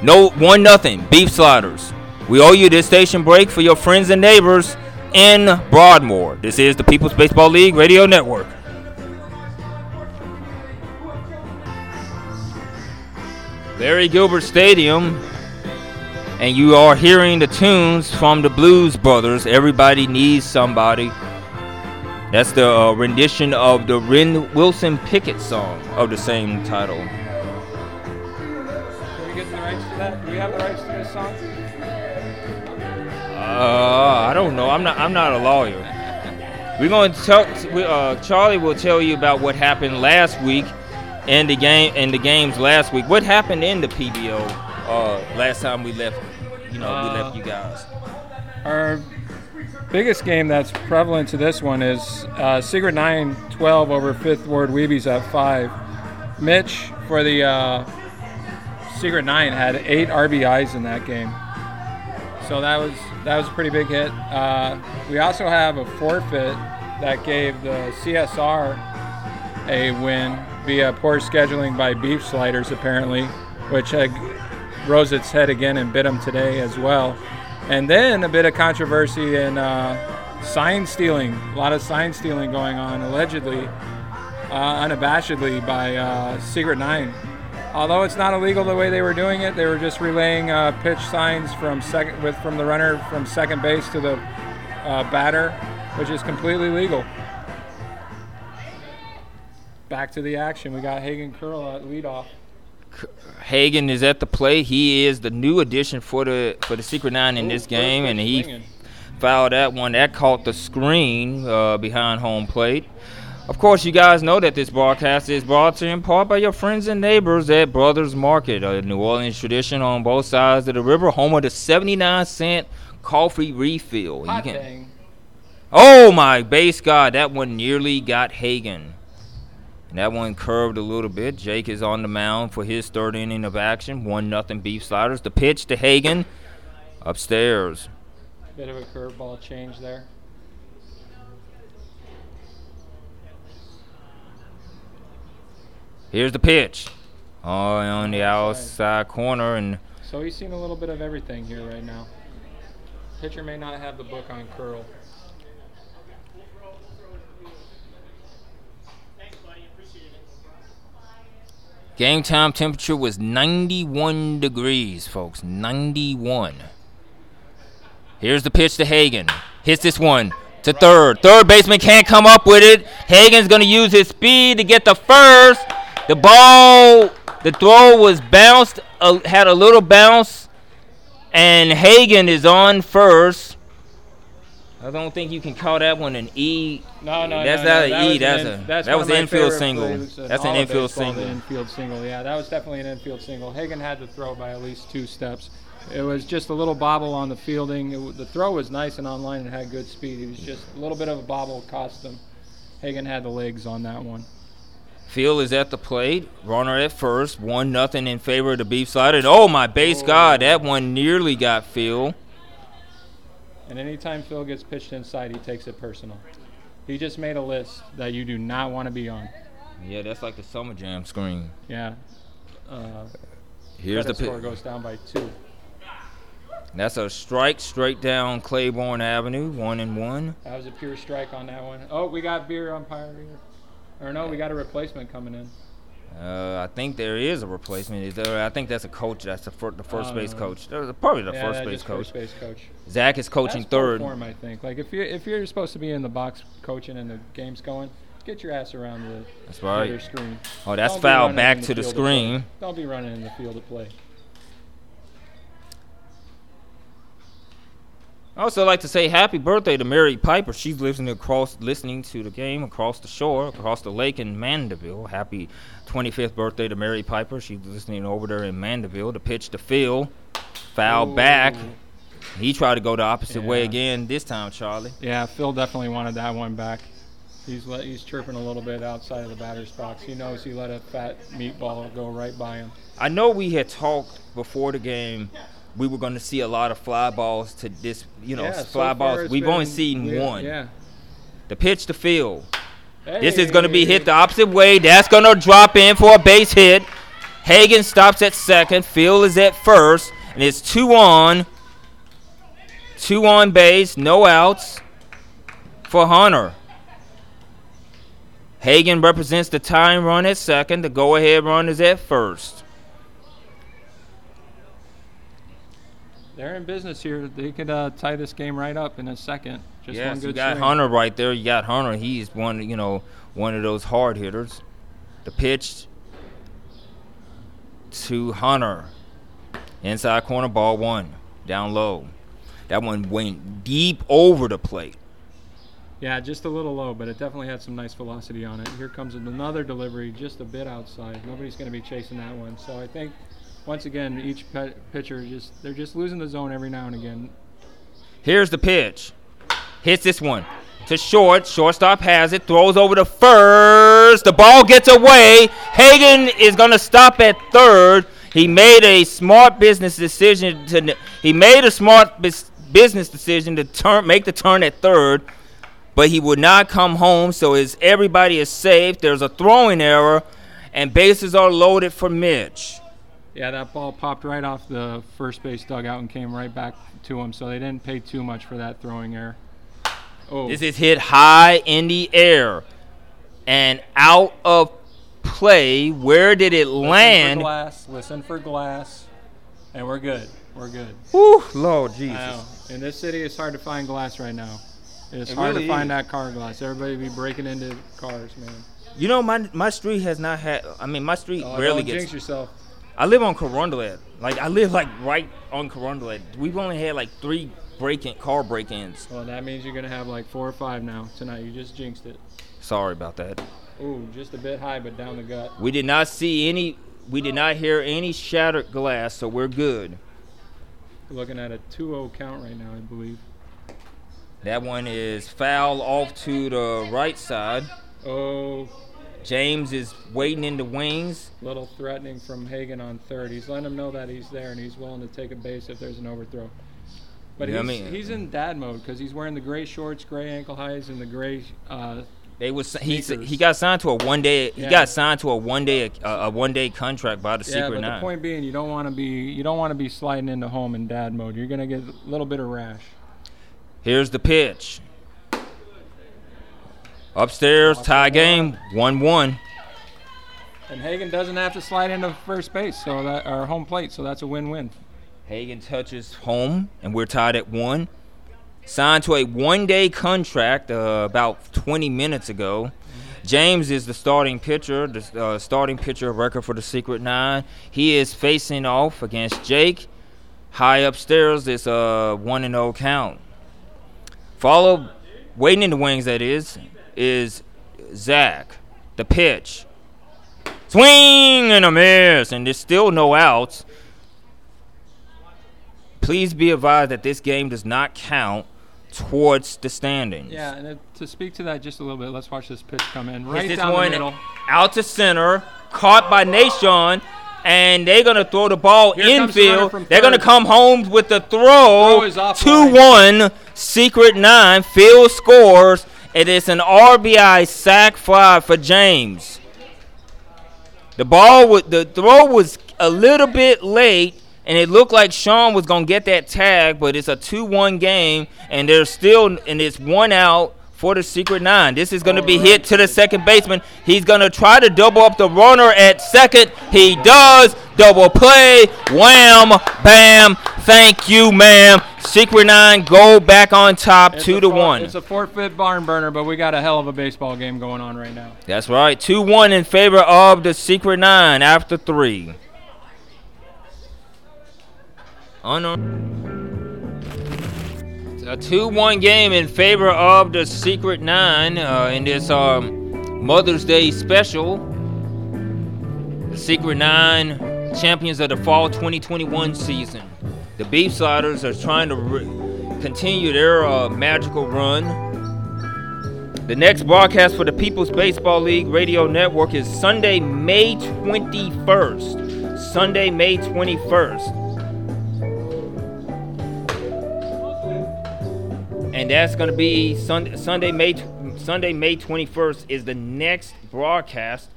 No, one nothing. Beef sliders. We owe you this station break for your friends and neighbors in Broadmoor. This is the People's Baseball League Radio Network. Larry Gilbert Stadium, and you are hearing the tunes from the Blues Brothers. Everybody needs somebody. That's the uh, rendition of the Ren Wilson Pickett song of the same title. Are we getting the rights to that? Do we have the rights to this song? Uh, I don't know. I'm not. I'm not a lawyer. We're going to tell. Uh, Charlie will tell you about what happened last week in the game. In the games last week, what happened in the PBO uh, last time we left? You know, we left you guys. Our biggest game that's prevalent to this one is uh, Secret 9 12 over 5th Ward Weebies at 5. Mitch for the uh, Secret 9 had eight RBIs in that game. So that was that was a pretty big hit. Uh, we also have a forfeit that gave the CSR a win via poor scheduling by Beef Sliders, apparently, which rose its head again and bit them today as well. And then a bit of controversy in uh, sign stealing. A lot of sign stealing going on, allegedly, uh, unabashedly by uh, Secret Nine. Although it's not illegal the way they were doing it, they were just relaying uh, pitch signs from second with from the runner from second base to the uh, batter, which is completely legal. Back to the action. We got Hagen Curl at leadoff. Hagen is at the plate. He is the new addition for the for the Secret Nine in Ooh, this game, and he swinging. fouled that one. That caught the screen uh, behind home plate. Of course, you guys know that this broadcast is brought to you in part by your friends and neighbors at Brothers Market, a New Orleans tradition on both sides of the river, home of the 79 cent coffee refill. You can- dang. Oh my base God, that one nearly got Hagen. And that one curved a little bit. Jake is on the mound for his third inning of action. One nothing beef sliders. The pitch to Hagen upstairs. Bit of a curveball change there. Here's the pitch. Oh, on the outside corner and So he's seen a little bit of everything here right now. Pitcher may not have the book on curl. Game time temperature was 91 degrees, folks. 91. Here's the pitch to Hagen. Hits this one to third. Third baseman can't come up with it. Hagen's going to use his speed to get the first. The ball, the throw was bounced, uh, had a little bounce, and Hagen is on first. I don't think you can call that one an E. No, no, That's no, not no. an that E, that's an a- that's that was an infield single. in That's an infield single. Infield single, yeah, that was definitely an infield single. Hagan had to throw by at least two steps. It was just a little bobble on the fielding. It, the throw was nice and online and had good speed. It was just a little bit of a bobble cost him. Hagan had the legs on that one. Field is at the plate. Runner at first. One nothing in favor of the beef slider. And oh my base Oh. God, that one nearly got Phil. And anytime Phil gets pitched inside, he takes it personal. He just made a list that you do not want to be on. Yeah, that's like the summer jam screen. Yeah. Uh, Here's the credit score goes down by two. That's a strike straight down Claiborne Avenue. One and one. That was a pure strike on that one. Oh, we got beer umpire here. Or no, we got a replacement coming in. Uh, I think there is a replacement. Is there? I think that's a coach. That's the, fir- the first base coach. Probably the yeah, first base coach. First base coach. Zach is coaching That's third. Form, I think. Like if you're if you're supposed to be in the box coaching and the game's going, get your ass around the That's right. screen. Oh, that's Don't foul back to the play. screen. Don't be running in the field of play. I also like to say happy birthday to Mary Piper. She's listening across, listening to the game across the shore, across the lake in Mandeville. Happy 25th birthday to Mary Piper. She's listening over there in Mandeville. The pitch to Phil, foul back. He tried to go the opposite way again this time, Charlie. Yeah, Phil definitely wanted that one back. He's let, he's chirping a little bit outside of the batter's box. He knows he let a fat meatball go right by him. I know we had talked before the game. We were going to see a lot of fly balls to this, you know, yeah, fly far balls. We've only seen we- one. Yeah. The pitch to Phil. This is going to be hit the opposite way. That's going to drop in for a base hit. Hagan stops at second. Phil is at first. And it's two on. Two on base. No outs for Hunter. Hagan represents the tying run at second. The go ahead run is at first. They're in business here. They could uh, tie this game right up in a second. Just one yes, good you got. Hunter right there. You got Hunter. He's one, you know, one of those hard hitters. The pitch to Hunter. Inside corner, ball one. Down low. That one went deep over the plate. Yeah, just a little low, but it definitely had some nice velocity on it. Here comes another delivery, just a bit outside. Nobody's going to be chasing that one. So I think, once again, each pitcher just they're just losing the zone every now and again. Here's the pitch. Hits this one to short. Shortstop has it. Throws over to first. The ball gets away. Hagan is going to stop at third. He made a smart business decision to. He made a smart bus- business decision to turn, make the turn at third, but he would not come home. So as everybody is safe, there's a throwing error, and bases are loaded for Mitch. Yeah, that ball popped right off the first base dugout and came right back to him. So they didn't pay too much for that throwing error. Oh, This is hit high in the air and out of play. Where did it listen for land? glass. Listen for glass, and we're good. We're good. Whew, Lord I Jesus. know. In this city, it's hard to find glass right now. It's It hard really to find is. that car glass. Everybody be breaking into cars, man. You know, my my street has not had. I mean, my street Oh, rarely don't gets. jinx yourself. I live on Carondelet. Like I live like right on Carondelet. We've only had like three break-in car break-ins. Well, that means you're gonna have like four or five now tonight. You just jinxed it. Sorry about that. Ooh, just a bit high, but down the gut. We did not see any. We did not hear any shattered glass, so we're good. Looking at a 2-0 count right now, I believe. That one is foul off to the right side. Oh, James is waiting in the wings. little threatening from Hagan on third. He's letting him know that he's there and he's willing to take a base if there's an overthrow. But Yeah, I he's, mean- he's in dad mode because he's wearing the gray shorts, gray ankle highs, and the gray. Uh, They was he he got signed to a one day he Yeah. got signed to a one day a, a one day contract by the yeah, Secret but Nine. the point being, you don't want to be you don't want to be sliding into home in dad mode. You're gonna get a little bit of rash. Here's the pitch. Upstairs, tie game, one one. And Hagan doesn't have to slide into first base, so that or home plate, so that's a win-win. Hagan touches home, and we're tied at one. Signed to a one day contract uh, about 20 minutes ago. James is the starting pitcher, the uh, starting pitcher of record for the Secret Nine. He is facing off against Jake. High upstairs, it's a 1 and 0 count. Followed, waiting in the wings, that is, is Zach. The pitch. Swing and a miss, and there's still no outs. Please be advised that this game does not count towards the standings. Yeah, and to speak to that just a little bit, let's watch this pitch come in right this down one the middle. out to center, caught by Nation, and they're gonna throw the ball Here infield. They're gonna come home with the throw. Throw. Two one, Secret Nine. Phil scores. It is an RBI sack fly for James. The ball, the throw was a little bit late, and it looked like Sean was gonna get that tag, but it's a two-one game, and there's still, and it's one out for the Secret Nine. This is gonna be hit to the second baseman. He's gonna try to double up the runner at second. He does. Double play. Wham, bam, Thank you, ma'am. Secret Nine go back on top, It's two to for- one. It's a forfeit barn burner, but we got a hell of a baseball game going on right now. That's right, two one in favor of the Secret Nine after three. Unknown. A two-one game in favor of the Secret Nine uh, in this um, Mother's Day special. The Secret Nine champions of the fall 2021 season. The Beef Sliders are trying to re- continue their uh, magical run. The next broadcast for the People's Baseball League Radio Network is Sunday, May 21st. Sunday, May 21st. And that's going to be Sunday, May Sunday, May 21st is the next broadcast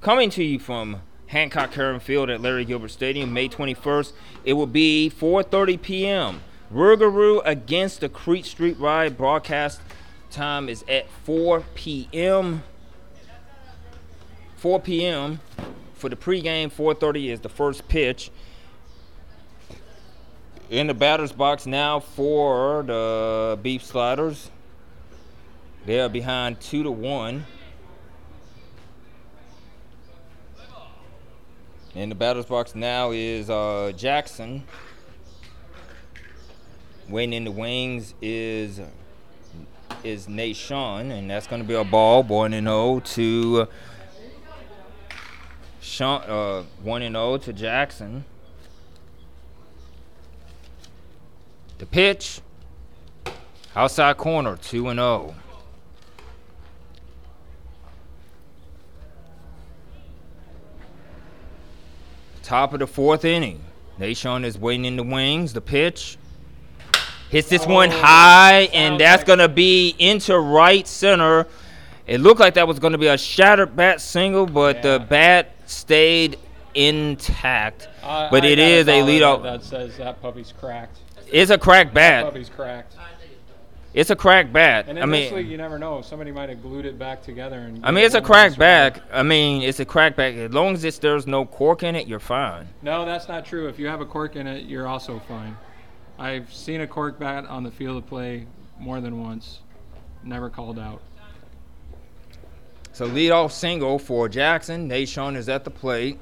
coming to you from Hancock Heron Field at Larry Gilbert Stadium, May 21st. It will be 4:30 p.m. Rougarou against the Crete Street Ride broadcast time is at 4 p.m. 4 p.m. for the pregame. 4:30 is the first pitch. In the batter's box now for the Beef Sliders. They are behind two to one. In the batter's box now is uh, Jackson. Waiting in the wings is is Nate and that's going to be a ball, one and zero to Sean, uh, one and zero to Jackson. The pitch, outside corner, two and oh. zero. Top of the fourth inning. Nation is waiting in the wings. The pitch hits this one oh, high, and that's going to be into right center. It looked like that was going to be a shattered bat single, but Yeah. the bat stayed intact. I- But I it is a leadoff- That says that puppy's cracked. It's a crack bat. puppy's cracked. It's a crack bat. And I in this mean, you never know. Somebody might have glued it back together. And I mean, it's a crack cracked last round. back. I mean, it's a crack back. As long as it's, there's no cork in it, you're fine. No, that's not true. If you have a cork in it, you're also fine. I've seen a cork bat on the field of play more than once. Never called out. So leadoff single for Jackson. Nashon is at the plate.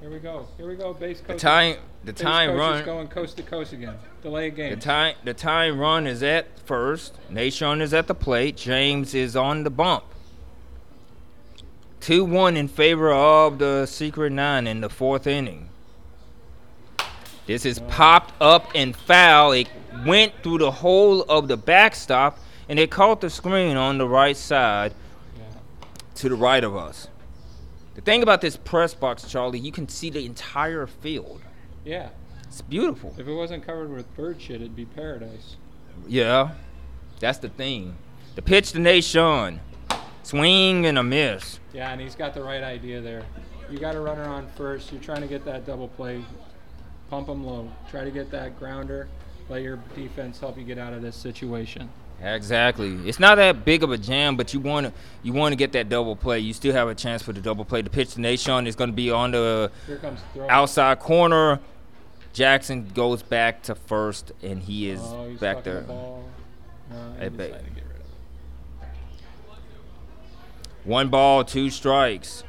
Here we go. Here we go. Base The time, the time coach is run. going coast to coast again. Delay a The time, the time run is at first. Nation is at the plate. James is on the bump. Two one in favor of the Secret Nine in the fourth inning. This is popped up and foul. It went through the hole of the backstop, and it caught the screen on the right side to the right of us. The thing about this press box, Charlie, you can see the entire field. yeah. It's beautiful. If it wasn't covered with bird shit, it'd be paradise. Yeah, that's the thing. The pitch to Nation, Swing and a miss. Yeah, and he's got the right idea there. You got a runner on first. You're trying to get that double play. Pump him low. Try to get that grounder. Let your defense help you get out of this situation. Exactly. It's not that big of a jam, but you want to you want to get that double play. You still have a chance for the double play. The pitch to Nation is going to be on the Here comes throw. outside corner. Jackson goes back to first, and he is Oh, back there. No, he I to get rid of. One ball, two strikes.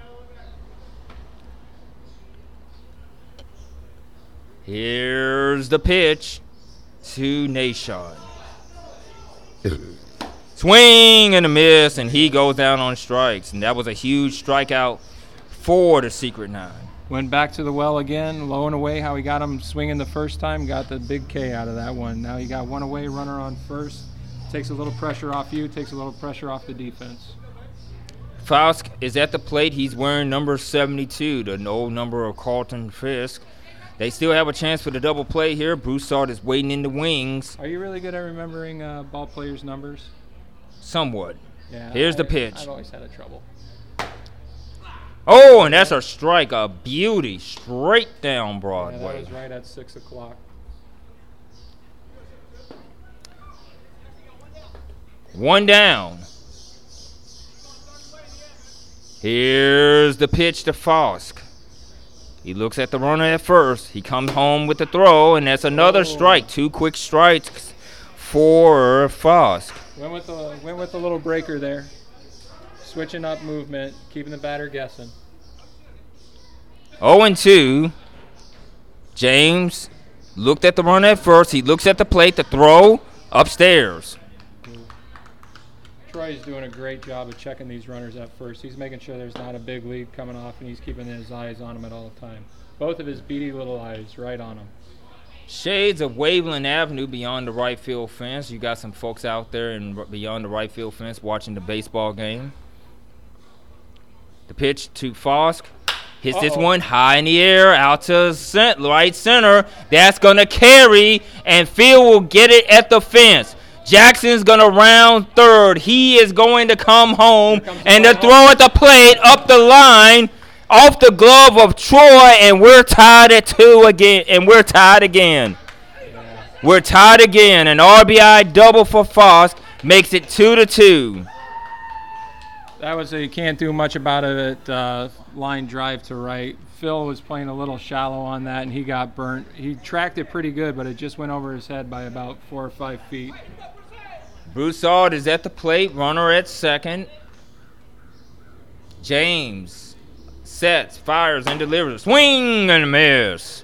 Here's the pitch to Nashon. Swing and a miss, and he goes down on strikes. And that was a huge strikeout for the Secret Nine. Went back to the well again, low and away. How he got him swinging the first time, got the big K out of that one. Now you got one away, runner on first. Takes a little pressure off you, takes a little pressure off the defense. Fosk is at the plate. He's wearing number 72, the old number of Carlton Fisk. They still have a chance for the double play here. Broussard is waiting in the wings Are you really good at remembering uh, ball players' numbers? somewhat. Yeah. Here's the pitch. I've always had a trouble. Oh, and that's a strike, a beauty, straight down Yeah, Broadway. that was right at six o'clock. One down. Here's the pitch to Fosk. He looks at the runner at first. He comes home with the throw, and that's another Oh. strike. Two quick strikes for Fosk. Went with the went with the little breaker there. Switching up movement, keeping the batter guessing. 0 and 2. James looked at the runner at first. He looks at the plate. The throw upstairs. Troy's doing a great job of checking these runners at first. He's making sure there's not a big lead coming off, and he's keeping his eyes on them at all the time. Both of his beady little eyes right on them. Shades of Waveland Avenue beyond the right field fence. You got some folks out there and beyond the right field fence watching the baseball game. Pitch to Fosk. Hits this Uh-oh. one high in the air out to cent- right center. That's going to carry, and Phil will get it at the fence. Jackson's going to round third. He is going to come home, Here comes the and the throw at the plate up the line off the glove of Troy, and we're tied at two again. And we're tied again. We're tied again. An RBI double for Fosk makes it two to two. That was a you can't do much about it uh, line drive to right. Phil was playing a little shallow on that, and he got burnt. He tracked it pretty good, but it just went over his head by about four or five feet. Broussard is at the plate. Runner at second. James sets, fires, and delivers. Swing and a miss.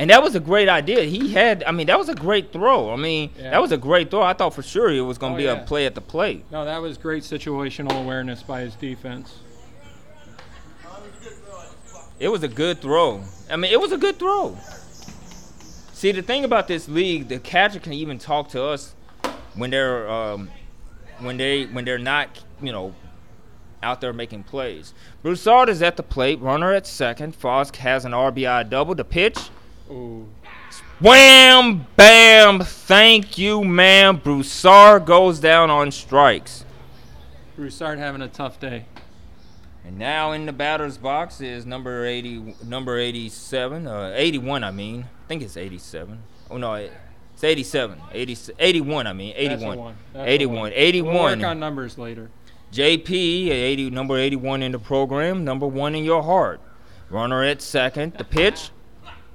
And that was a great idea. He had, I mean, that was a great throw. I mean, Yeah. that was a great throw. I thought for sure it was going to Oh, be yeah. a play at the plate. No, that was great situational awareness by his defense. It was a good throw. I mean, it was a good throw. See, the thing about this league, the catcher can even talk to us when they're um, when they when they're not, you know, out there making plays. Broussard is at the plate, runner at second. Fosk has an RBI double. The pitch, Ooh, wham, bam, thank you, ma'am. Broussard goes down on strikes. Broussard having a tough day. And now in the batter's box is number 80, number 87, uh, 81, I mean. I think it's 87. Oh, no, it- it's 87. 80, 81, I mean. That's 81. one. That's 81. one. 81. We'll work on numbers later. JP, 80, number 81 in the program, number one in your heart. Runner at second. The pitch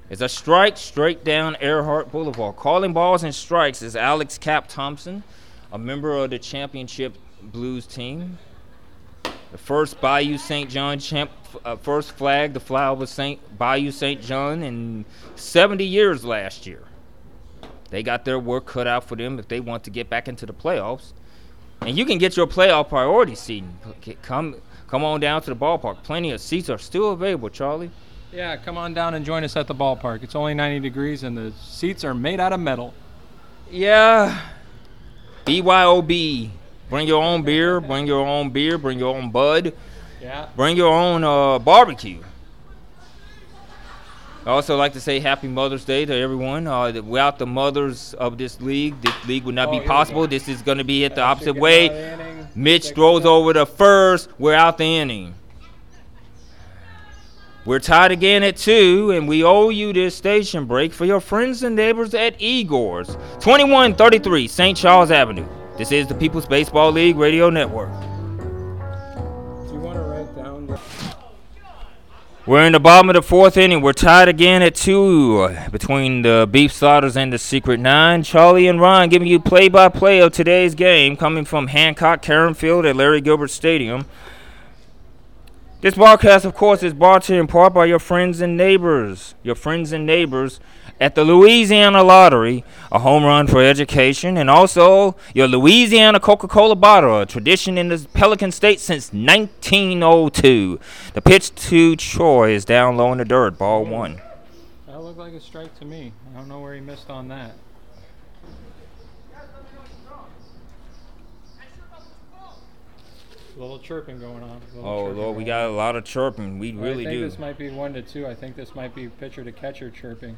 is a strike straight down Earhart Boulevard. Calling balls and strikes is Alex Cap Thompson, a member of the championship Blues team. The first Bayou St. John champ, uh, first flag to fly over St. Bayou St. John in 70 years last year. They got their work cut out for them if they want to get back into the playoffs. And you can get your playoff priority seating. Come, come on down to the ballpark. Plenty of seats are still available, Charlie. Yeah, come on down and join us at the ballpark. It's only 90 degrees and the seats are made out of metal. Yeah. BYOB. Bring your own beer. Bring your own beer. Bring your own bud. Yeah. Bring your own uh, barbecue. I also like to say Happy Mother's Day to everyone. Uh, without the mothers of this league, this league would not Oh, be possible. This is going to be hit the opposite way. Mitch throws over the first. We're out the inning. We're tied again at two, and we owe you this station break for your friends and neighbors at Igor's, 2133 St. Charles Avenue. This is the People's Baseball League Radio Network. Do you want to write down? the- We're in the bottom of the fourth inning. We're tied again at two between the Beef Slaughters and the Secret Nine. Charlie and Ron giving you play-by-play of today's game, coming from Hancock Karen Field at Larry Gilbert Stadium. This broadcast, of course, is brought to you in part by your friends and neighbors. Your friends and neighbors at the Louisiana Lottery, a home run for education, and also your Louisiana Coca-Cola bottle, a tradition in the Pelican State since 1902. The pitch to Troy is down low in the dirt, ball one. That looked like a strike to me. I don't know where he missed on that. A little chirping going on. Oh Lord, we got a lot of chirping. We I really I think do. this might be one to two. I think this might be pitcher to catcher chirping.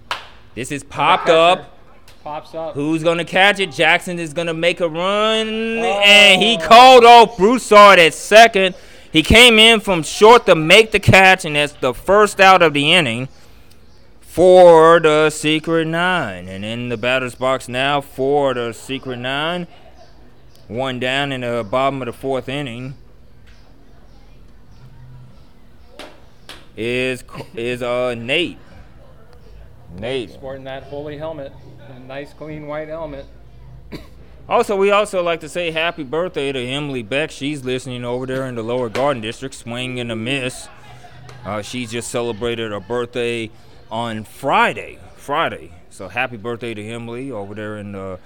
This is popped up. Pops up. Who's gonna catch it? Jackson is gonna make a run, oh. and he Oh. called off Broussard at second. He came in from short to make the catch, and that's the first out of the inning for the Secret Nine. And in the batter's box now for the Secret Nine, one down in the bottom of the fourth inning is is uh Nate. Nate. Sporting that holy helmet, a nice clean white helmet. Also, we also like to say happy birthday to Emily Beck. She's listening over there in the Lower Garden District, swing and a miss. Uh, she just celebrated her birthday on Friday. Friday. So happy birthday to Emily over there in the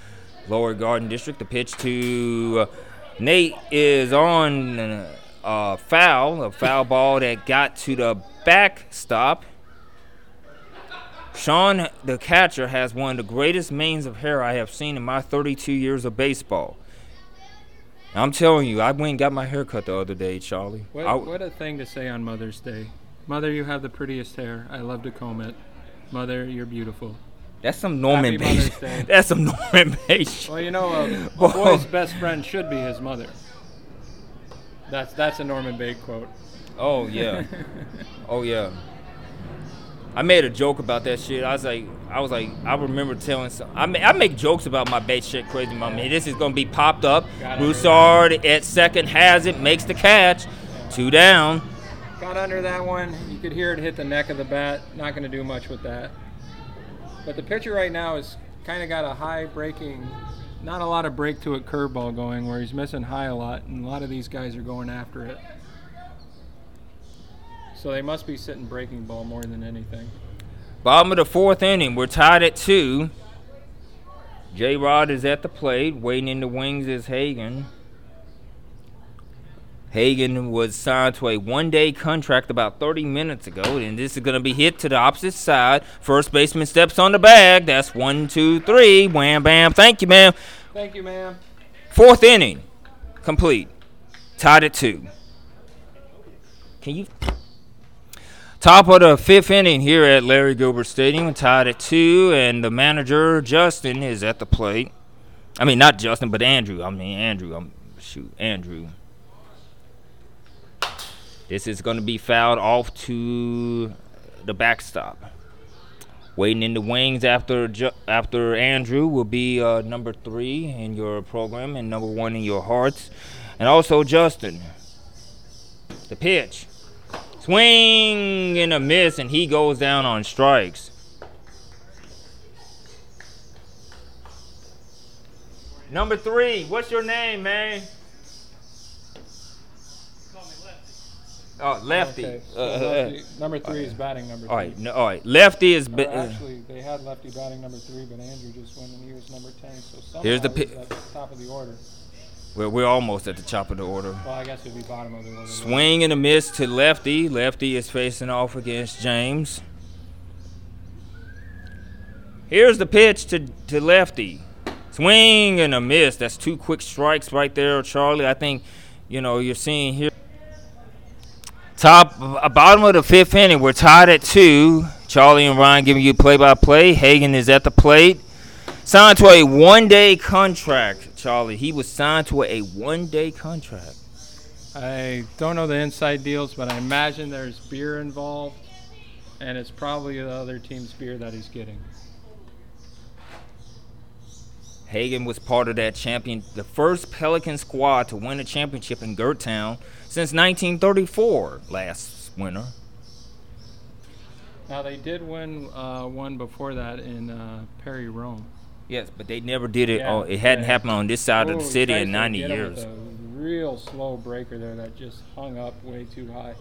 Lower Garden District. The pitch to uh, Nate is on a uh, foul, a foul ball that got to the backstop. Sean, the catcher, has one of the greatest manes of hair I have seen in my 32 years of baseball. I'm telling you, I went and got my hair cut the other day, Charlie. What, I- what a thing to say on Mother's Day. Mother, you have the prettiest hair. I love to comb it. Mother, you're beautiful. that's some Norman Happy Bates. That's some Norman Bates. Well, you know, a, a boy's best friend should be his mother. That's that's a Norman Bates quote. Oh yeah. Oh yeah. I made a joke about that shit. I was like, I was like, I remember telling some. I, ma- I make jokes about my bait shit, crazy mama. Hey, This is gonna be popped up. Got. Broussard at second has it, makes the catch, two down. Got under that one. You could hear it hit the neck of the bat. Not going to do much with that. But the pitcher right now is kind of got a high breaking, not a lot of break to it curveball going where he's missing high a lot, and a lot of these guys are going after it. So they must be sitting breaking ball more than anything. Bottom of the fourth inning, we're tied at two. J Rod is at the plate, waiting in the wings is Hagan. Hagan was signed to a one day contract about 30 minutes ago, and this is going to be hit to the opposite side. First baseman steps on the bag. That's one, two, three. Wham, bam. Thank you, ma'am. Thank you, ma'am. Fourth inning, complete. Tied at two. Can you? Top of the fifth inning here at Larry Gilbert Stadium, tied at two, and the manager Justin is at the plate. I mean, not Justin, but Andrew. I mean Andrew. I'm shoot Andrew. This is going to be fouled off to the backstop. Waiting in the wings after after Andrew will be uh, number three in your program and number one in your hearts, and also Justin. The pitch, swing and a miss, and he goes down on strikes. Number three, what's your name, man? Oh, lefty. Okay, so Uh, uh, lefty- number three is batting number three. all right, no, all right. Lefty is. Or Be- uh, actually, they had lefty batting number three, but Andrew just went and he was number ten. So somehow Here's the he's pi- at the top of the order. we're, we're almost at the top of the order. Well, I guess it'd be bottom of the order. Swing and a miss to lefty. Lefty is facing off against James. Here's the pitch to, to lefty. Swing and a miss. That's two quick strikes right there, Charlie. I think, you know, you're seeing here. Top, uh, bottom of the fifth inning. We're tied at two. Charlie and Ryan giving you play by play. Hagan is at the plate. Signed to a one day contract, Charlie. He was signed to a one day contract. I don't know the inside deals, but I imagine there's beer involved, and it's probably the other team's beer that he's getting. Hagan was part of that champion, the first Pelican squad to win a championship in Gertown since 1934 last winter. Now they did win uh, one before that in uh, Perry Rome. Yes, but they never did it. Yeah, oh, it hadn't yeah. happened on this side of the city in 90 get him with years. A real slow breaker there that just hung up way too high.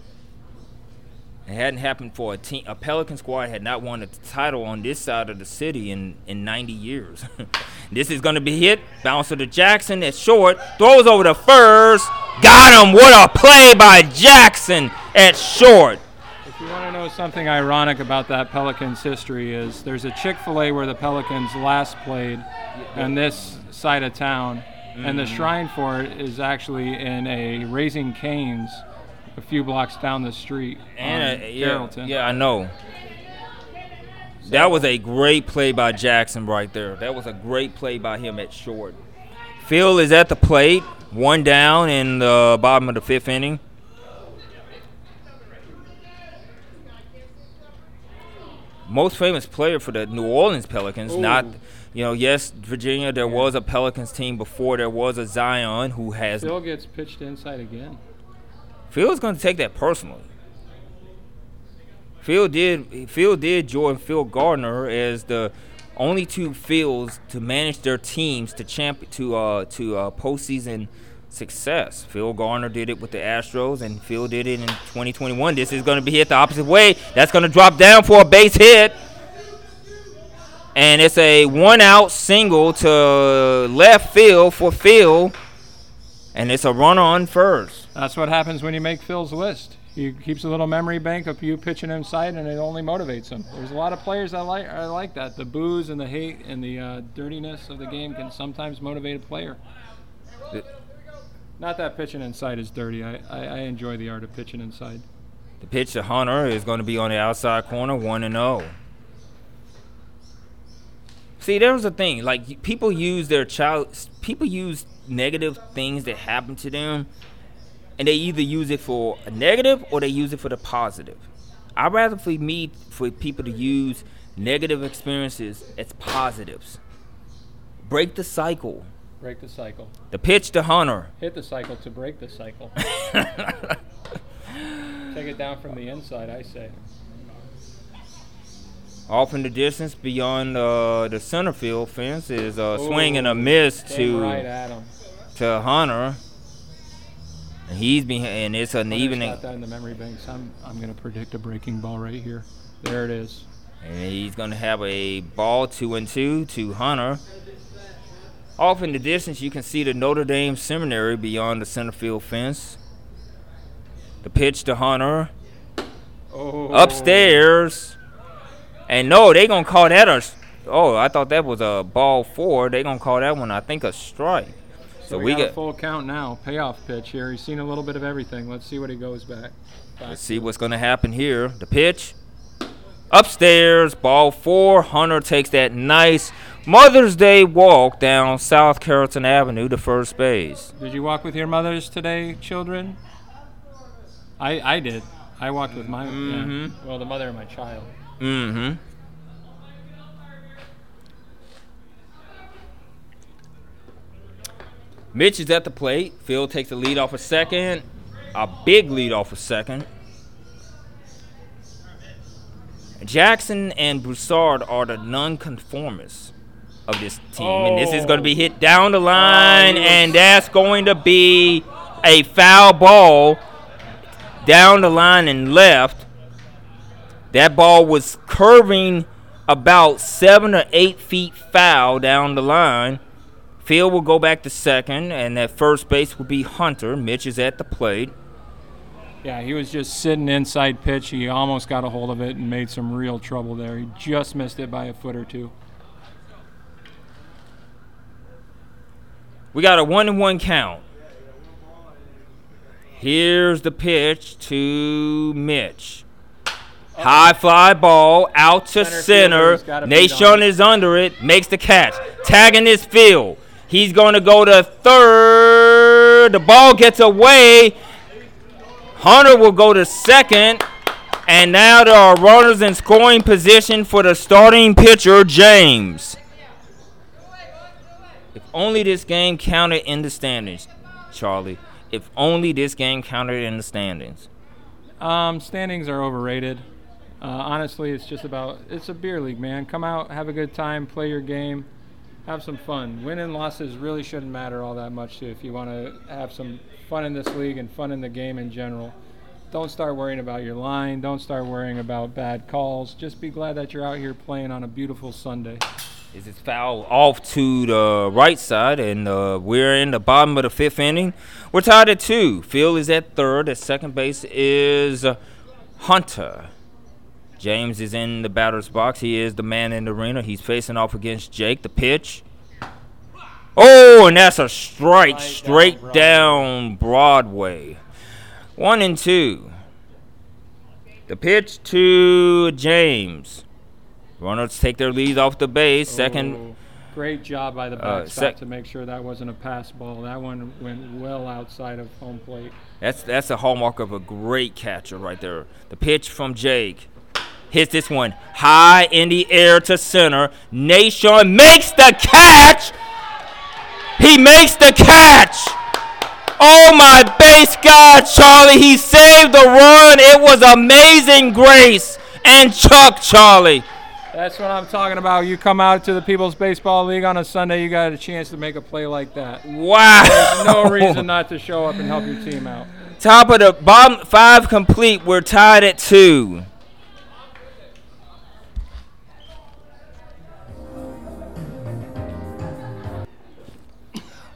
It hadn't happened for a team. A Pelican squad had not won a title on this side of the city in, in 90 years. this is going to be hit. Bouncer to Jackson at short. Throws over to first. Got him. What a play by Jackson at short. If you want to know something ironic about that Pelicans history is there's a Chick-fil-A where the Pelicans last played on this side of town, and the mm-hmm. shrine for it is actually in a Raising Canes a few blocks down the street And uh, yeah, Carrollton. yeah, I know. That was a great play by Jackson right there. That was a great play by him at short. Phil is at the plate, one down in the bottom of the fifth inning. Most famous player for the New Orleans Pelicans, not, you know, yes, Virginia, there was a Pelicans team before. There was a Zion who has. Phil gets pitched inside again. Phil's going to take that personally. Phil did Phil did join Phil Garner as the only two Phils to manage their teams to champ to uh to uh, postseason success. Phil Garner did it with the Astros, and Phil did it in 2021. This is going to be hit the opposite way. That's going to drop down for a base hit. And it's a one out single to left field for Phil. And it's a run on first. That's what happens when you make Phil's list. He keeps a little memory bank of you pitching inside, and it only motivates him. There's a lot of players that like I like that. The booze and the hate and the uh, dirtiness of the game can sometimes motivate a player. Not that pitching inside is dirty. I, I, I enjoy the art of pitching inside. The pitch to Hunter is going to be on the outside corner, 1 and 0. See, there's a thing. Like people use their child, people use negative things that happen to them, and they either use it for a negative or they use it for the positive. I'd rather for me for people to use negative experiences as positives. Break the cycle. Break the cycle. The pitch to Hunter. Hit the cycle to break the cycle. Take it down from the inside, I say. Off in the distance beyond uh, the center field fence is a swing and a miss to right to Hunter. And he's being and it's an evening. got that in the memory banks. I'm I'm gonna predict a breaking ball right here. There it is. And he's gonna have a ball two and two to Hunter. Off in the distance, you can see the Notre Dame Seminary beyond the center field fence. The pitch to Hunter Oh. upstairs. And no, they gonna call that a. Oh, I thought that was a ball four. They gonna call that one, I think, a strike. So, we, got, a full count now. Payoff pitch here. He's seen a little bit of everything. Let's see what he goes back. back Let's see what's gonna happen here. The pitch upstairs, ball four. Hunter takes that nice Mother's Day walk down South Carrollton Avenue to first base. Did you walk with your mothers today, children? I I did. I walked with my Mhm. yeah. well, the mother of my child. Mm-hmm. Mitch is at the plate. Phil takes a lead off a second. A big lead off a second. Jackson and Broussard are the nonconformists of this team. And this is going to be hit down the line, Oh, and that's going to be a foul ball down the line and left. That ball was curving about seven or eight feet foul down the line. Phil will go back to second, and at first base will be Hunter. Mitch is at the plate. Yeah, he was just sitting inside pitch. He almost got a hold of it and made some real trouble there. He just missed it by a foot or two. We got a one and one count. Here's the pitch to Mitch. High fly ball out to Center center. fielder's gotta be Nation is under it. Makes the catch. Tagging his field. He's going to go to third. The ball gets away. Hunter will go to second. And now there are runners in scoring position for the starting pitcher, James. If only this game counted in the standings, Charlie. If only this game counted in the standings. Um, standings are overrated. Uh, honestly, it's just about it's a beer league, man. Come out, have a good time, play your game, have some fun. Win and losses really shouldn't matter all that much if you want to have some fun in this league and fun in the game in general. Don't start worrying about your line. Don't start worrying about bad calls. Just be glad that you're out here playing on a beautiful Sunday. Is this foul off to the right side, and uh, we're in the bottom of the fifth inning. We're tied at two. Phil is at third. At second base is Hunter. James is in the batter's box. He is the man in the arena. He's facing off against Jake. The pitch. Oh, and that's a strike Right down straight Broadway. down Broadway. One and two. The pitch to James. Runners take their lead off the base. Second, Oh, great job by the Uh, backstop sec- to make sure that wasn't a pass ball. That one went well outside of home plate. that's that's a hallmark of a great catcher right there. The pitch from Jake hits this one high in the air to center. Nation makes the catch. He makes the catch. Oh my base God, Charlie! He saved the run. It was amazing grace. and Chuck Charlie. That's what I'm talking about. You come out to the People's Baseball League on a Sunday, you got a chance to make a play like that. Wow. There's no reason not to show up and help your team out. Top of the bottom five complete. We're tied at two.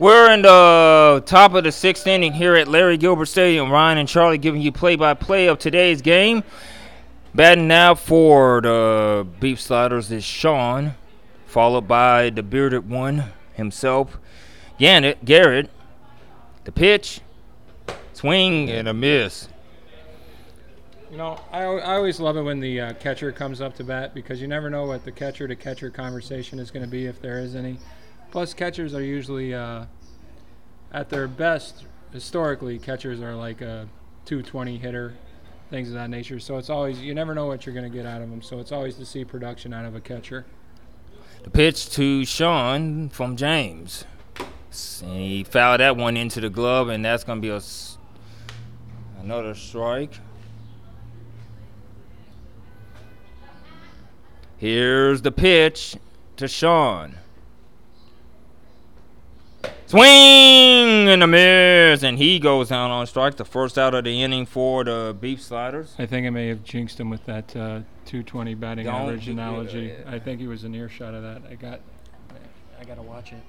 We're in the top of the sixth inning here at Larry Gilbert Stadium. Ryan and Charlie giving you play-by-play of today's game. Batting now for the Beef Sliders is Sean, followed by the bearded one himself, Garrett. Garrett. The pitch, swing and a miss. You know, I, I always love it when the uh, catcher comes up to bat because you never know what the catcher to catcher conversation is going to be if there is any. Plus, catchers are usually uh, at their best. Historically, catchers are like a 220 hitter, things of that nature. So it's always you never know what you're going to get out of them. So it's always to see production out of a catcher. The pitch to Sean from James. He fouled that one into the glove, and that's going to be a another strike. Here's the pitch to Sean. Swing and a miss, and he goes down on strike. The first out of the inning for the Beef Sliders. I think I may have jinxed him with that uh, 220 batting Don't average analogy. I think he was an earshot of that. I got, I got to watch it.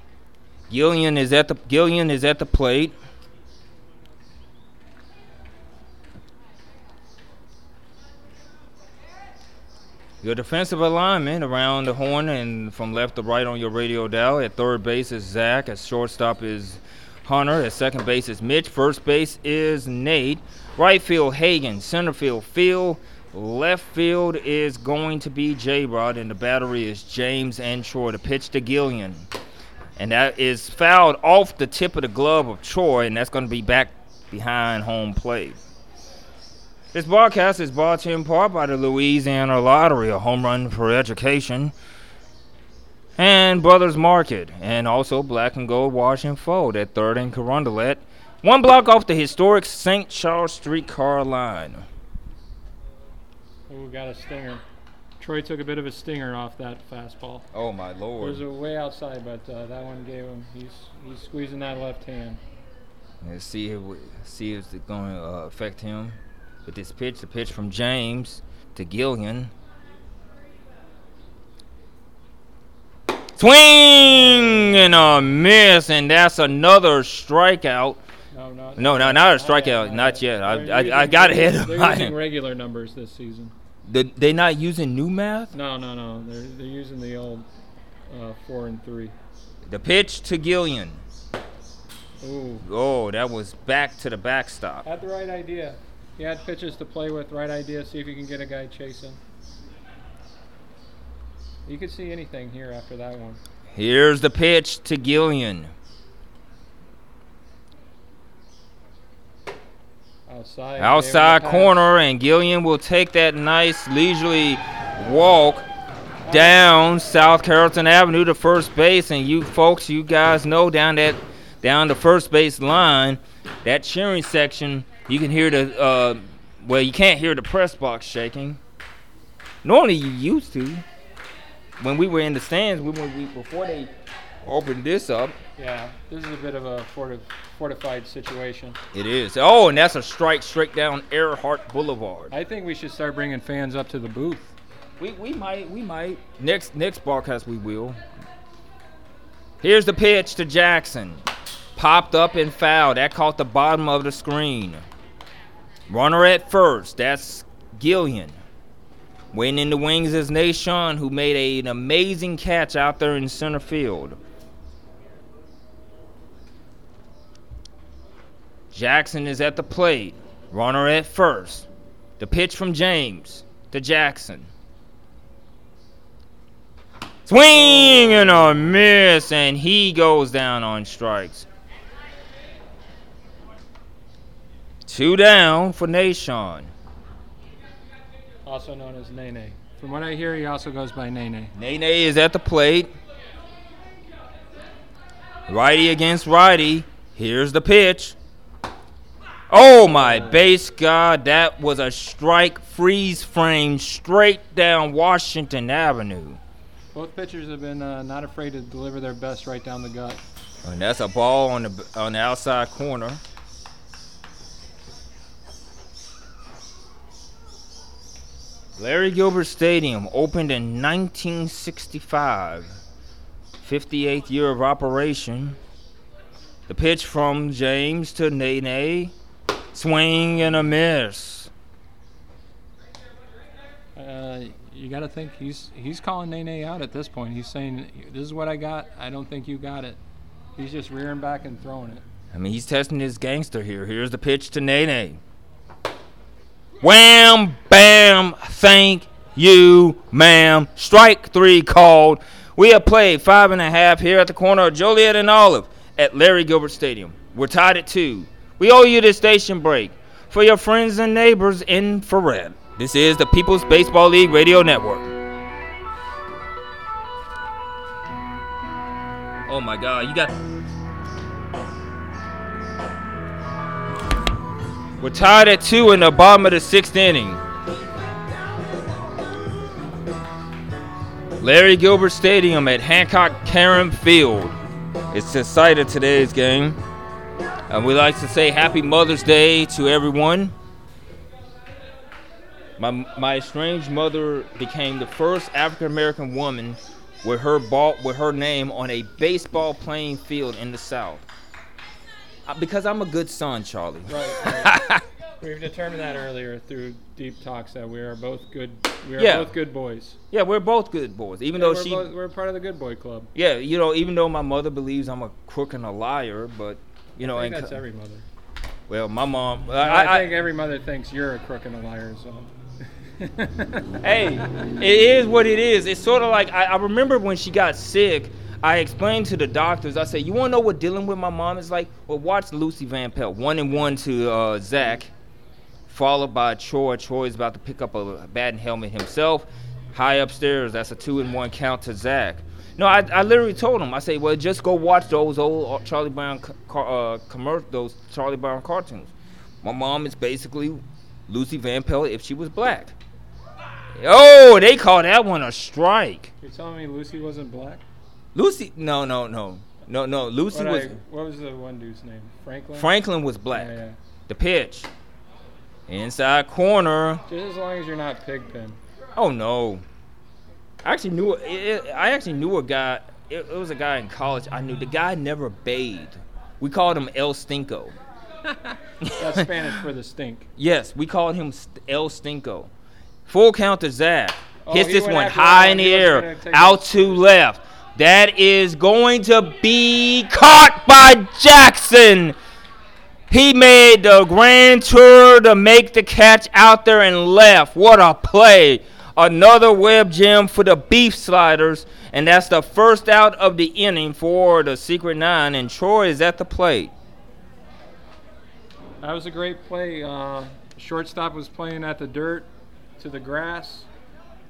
Gillian is at the Gillian is at the plate. Your defensive alignment around the horn and from left to right on your radio dial. At third base is Zach. At shortstop is Hunter. At second base is Mitch. First base is Nate. Right field Hagen. Center field Phil. Left field is going to be J Rod. And the battery is James and Troy. The pitch to Gillian and that is fouled off the tip of the glove of Troy, and that's going to be back behind home plate. This broadcast is brought to you in part by the Louisiana Lottery, a home run for education, and Brothers Market, and also Black and Gold Wash and Fold at 3rd and Carondelet, one block off the historic St. Charles streetcar line. Oh, got a stinger. Troy took a bit of a stinger off that fastball. Oh my lord! It lord! was a way outside, but uh, that one gave him. He's he's squeezing that left hand. Let's see if we, see if it's going to uh, affect him with this pitch. The pitch from James to Gillian. Swing and a miss, and that's another strikeout. No, not No, no, not a strikeout, not yet. I- I- I got ahead of They're using regular numbers this season. They, they not using new math. No, no, no. They're they're using the old uh, four and three. The pitch to Gillian. Ooh, Oh, that was back to the backstop. had the right idea. He had pitches to play with. Right idea. See if you can get a guy chasing. You could see anything here after that one. Here's the pitch to Gillian. Outside. outside corner, and Gillian will take that nice leisurely walk down South Carrollton Avenue to first base. And you folks, you guys know down that down the first base line, that cheering section, you can hear the uh, well, you can't hear the press box shaking. Normally you used to. When we were in the stands, we, when we before they opened this up. Yeah, this is a bit of a forti- fortified situation. It is. Oh, and that's a strike straight down Earhart Boulevard. I think we should start bringing fans up to the booth. We we might we might next next broadcast we will. Here's the pitch to Jackson. Popped up and fouled. That caught the bottom of the screen. Runner at first. That's Gillian. Waiting in the wings is Nashon, who made a- an amazing catch out there in center field. Jackson is at the plate. Runner at first. The pitch from James to Jackson. Swing and a miss, and he goes down on strikes. Two down for Nashon. also known as Nene. From what I hear, he also goes by Nene. Nene is at the plate. Righty against righty. Here's the pitch. Oh my base God, that was a strike freeze frame straight down Washington Avenue. Both pitchers have been uh, not afraid to deliver their best right down the gut. And that's a ball on the on the outside corner. Larry Gilbert Stadium opened in 1965. 58th year of operation. The pitch from James to Nene. Swing and a miss. Uh, you got to think he's he's calling Nene out at this point. He's saying, "This is what I got. I don't think you got it." He's just rearing back and throwing it. I mean, he's testing his gangster here. Here's the pitch to Nene. Wham, bam, thank you, ma'am. Strike three called. We have played five and a half here at the corner of Joliet and Olive at Larry Gilbert Stadium. We're tied at two. We owe you this station break for your friends and neighbors in Infrared. This is the People's Baseball League Radio Network. Oh my God, you got. We're tied at two in the bottom of the sixth inning. Larry Gilbert Stadium at Hancock Karen Field. It's the site of today's game. And we'd like to say Happy Mother's Day to everyone. My, my estranged mother became the first African American woman with her ball with her name on a baseball playing field in the South. Because I'm a good son, Charlie. Right. right. We've determined that earlier through deep talks that we are both good. We are Yeah. both good boys. Yeah, we're both good boys. Even Yeah, though we're, she, both, we're part of the good boy club. yeah, you know, even though my mother believes I'm a crook and a liar, but you know, I think and that's every mother. well, my mom. I, I, I, think every mother thinks you're a crook and a liar. So. hey, it is what it is. It's sort of like I, I remember when she got sick. I explained to the doctors. I said, "You want to know what dealing with my mom is like? Well, watch Lucy Van Pelt, one and one to uh, Zach, followed by Troy. Troy's about to pick up a batting helmet himself. High upstairs, that's a two and one count to Zach. No, I, I literally told him. I say, well, just go watch those old uh, Charlie Brown car, uh, those Charlie Brown cartoons. My mom is basically Lucy Van Pelt if she was black. Oh, they call that one a strike. You're telling me Lucy wasn't black? Lucy, no, no, no, no, no. Lucy What, was I, what was the one dude's name? Franklin. Franklin was black. Yeah, yeah. The pitch, inside corner. Just as long as you're not pigpen. Oh no, I actually knew. It, it- I actually knew a guy. It, it was a guy in college. I knew the guy never bathed. We called him El Stinko. That's Spanish for the stink. Yes, we called him El Stinko. Full count to Zach. Oh, Hits this one high in the air, out to left. That is going to be caught by Jackson. He made the grand tour to make the catch out there and left. What a play. Another web gem for the beef sliders. And that's the first out of the inning for the Secret Nine. And Troy is at the plate. That was a great play. Uh, shortstop was playing at the dirt to the grass,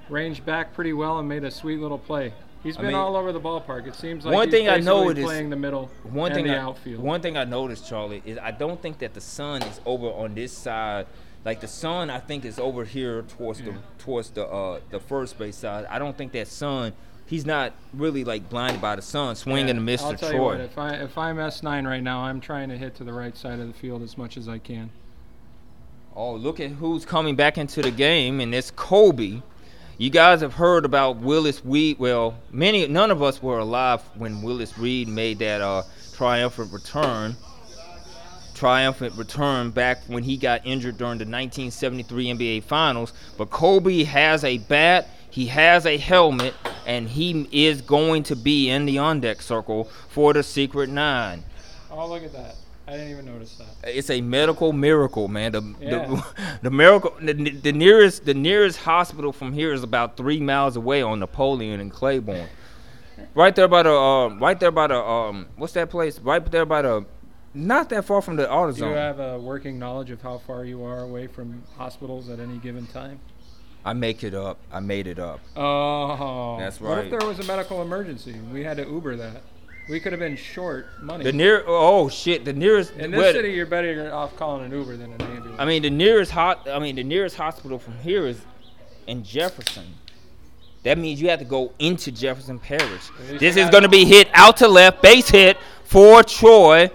ranged back pretty well, and made a sweet little play. He's I been mean- all over the ballpark. It seems like One he's thing I know basically it is- playing the middle One and thing, the I, outfield. one thing I noticed, Charlie, is I don't think that the sun is over on this side. Like the sun, I think is over here towards the towards the uh, the first base side. I don't think that sun. He's not really like blinded by the sun, swinging Yeah, to Mr. I'll tell you Troy. what, if I if I'm S9 right now, I'm trying to hit to the right side of the field as much as I can. Oh, look at who's coming back into the game, and it's Kobe. You guys have heard about Willis Reed. Well, many, none of us were alive when Willis Reed made that uh, triumphant return. Triumphant return back when he got injured during the 1973 NBA Finals. But Kobe has a bat, he has a helmet, and he is going to be in the on deck circle for the Secret Nine. Oh, look at that! I didn't even notice that. It's a medical miracle, man. The Yeah. the, the miracle the, the nearest the nearest hospital from here is about three miles away on Napoleon and Claiborne. Right there by the um, right there by the um, what's that place? Right there by the, not that far from the Do you have a working knowledge of how far you are away from hospitals at any given time? I make it up. I made it up. Oh, That's right. What if there was a medical emergency? We had to Uber that. We could have been short money. The near oh shit, the nearest In this well, city, you're better off calling an Uber than an ambulance. I mean the nearest hot I mean the nearest hospital from here is in Jefferson. That means you have to go into Jefferson Parish. This is going to be hit out to left, base hit for Troy.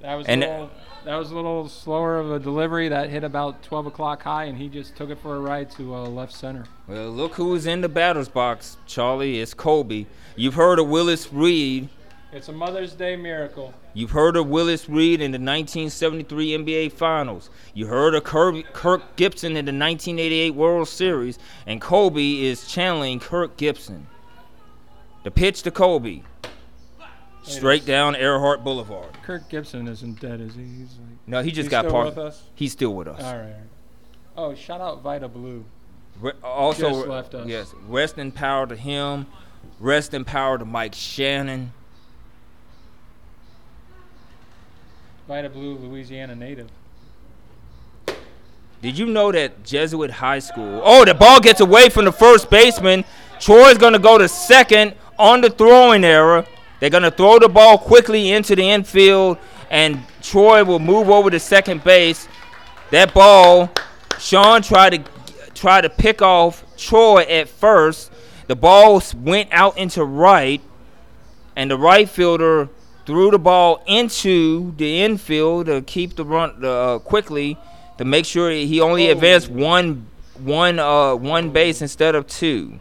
that was and- that was a little slower of a delivery. That hit about 12 o'clock high, and he just took it for a ride to uh, left center. Well, look who's in the batter's box, Charlie. It's Kobe. You've heard of Willis Reed. It's a Mother's Day miracle. You've heard of Willis Reed in the 1973 NBA Finals. You heard of Kirby, Kirk Gibson in the 1988 World Series. And Kobe is channeling Kirk Gibson. The pitch to Kobe. Straight down Earhart Boulevard. Kirk Gibson isn't dead, is he? He's like. No, he just he's got still part. with us. He's still with us. All right. Oh, shout out Vida Blue. Re- also, Just left us. yes, rest in power to him. Rest in power to Mike Shannon. Vida Blue, Louisiana native. Did you know that Jesuit High School? Oh, the ball gets away from the first baseman. Troy's going to go to second on the throwing error. They're going to throw the ball quickly into the infield, and Troy will move over to second base. That ball, Sean tried to try to pick off Troy at first. The ball went out into right, and the right fielder threw the ball into the infield to keep the run uh, quickly to make sure he only Oh. advanced one one uh one base instead of two.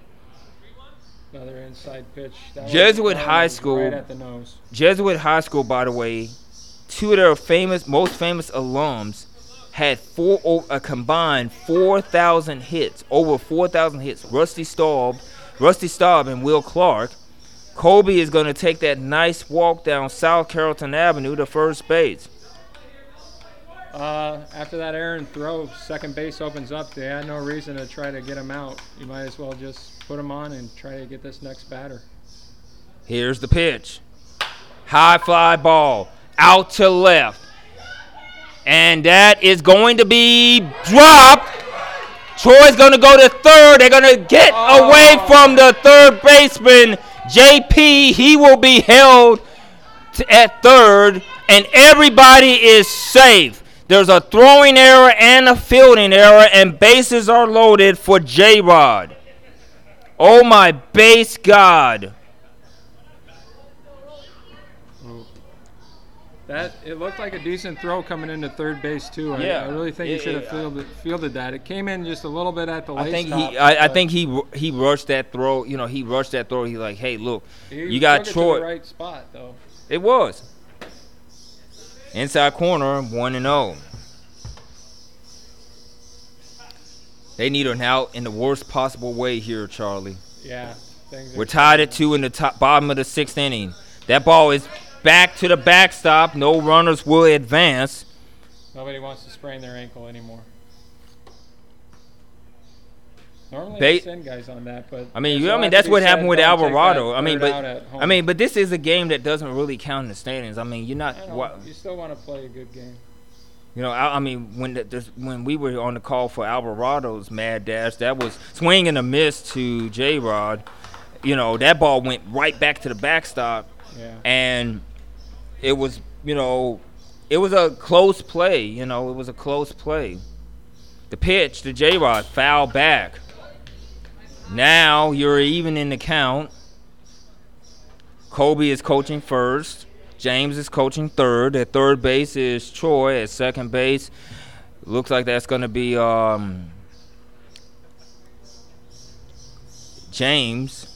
Another inside pitch. That Jesuit High School. Right at the nose. Jesuit High School, by the way, two of their famous, most famous alums had four a combined four thousand hits, over four thousand hits. Rusty Staub, Rusty Staub, and Will Clark. Kobe is going to take that nice walk down South Carrollton Avenue to first base. Uh, after that errant throw, second base opens up. They had no reason to try to get him out. You might as well just put him on and try to get this next batter. Here's the pitch. High fly ball out to left. And that is going to be dropped. Troy's going to go to third. They're going to get away oh. from the third baseman, JP. He will be held to, at third, and everybody is safe. There's a throwing error and a fielding error, and bases are loaded for J Rod. Oh my base God. That it looked like a decent throw coming into third base too. I, Yeah. I really think he should have fielded, fielded that. It came in just a little bit at the late I think stop, he, I, I think he, he rushed that throw. You know, he rushed that throw. He's like, hey, look, he you got took it to Troy. right spot though. It was inside corner, one and zero. They need an out in the worst possible way here, Charlie. Yeah, We're tied at two in the top bottom of the sixth inning. That ball is back to the backstop. No runners will advance. Nobody wants to sprain their ankle anymore. Normally, they send guys on that, but I mean, you, I mean that's what happened with Alvarado. I mean, but I mean, but this is a game that doesn't really count in the standings. I mean, you're not. Know, What, you still want to play a good game. You know, I, I mean, when the, this, when we were on the call for Alvarado's mad dash, that was swing and a miss to J Rod. You know, that ball went right back to the backstop, Yeah. and it was, you know, it was a close play. You know, it was a close play. The pitch to J Rod, foul back. Now you're even in the count. Kobe is coaching first. James is coaching third. At third base is Troy. At second base, looks like that's going to be um, James.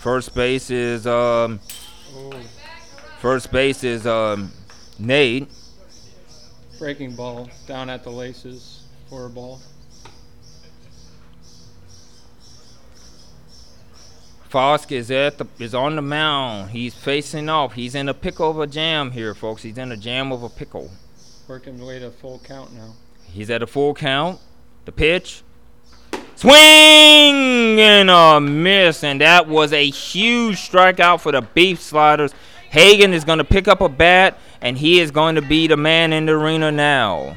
First base is um, first base is um, Nate. breaking ball down at the laces for a ball. Fosk is at the is on the mound. He's facing off. He's in a pickle of a jam here, folks. He's in a jam of a pickle. Working way to full count now. He's at a full count. The pitch. Swing and a miss. And that was a huge strikeout for the Beef Sliders. Hagan is going to pick up a bat, and he is going to be the man in the arena now.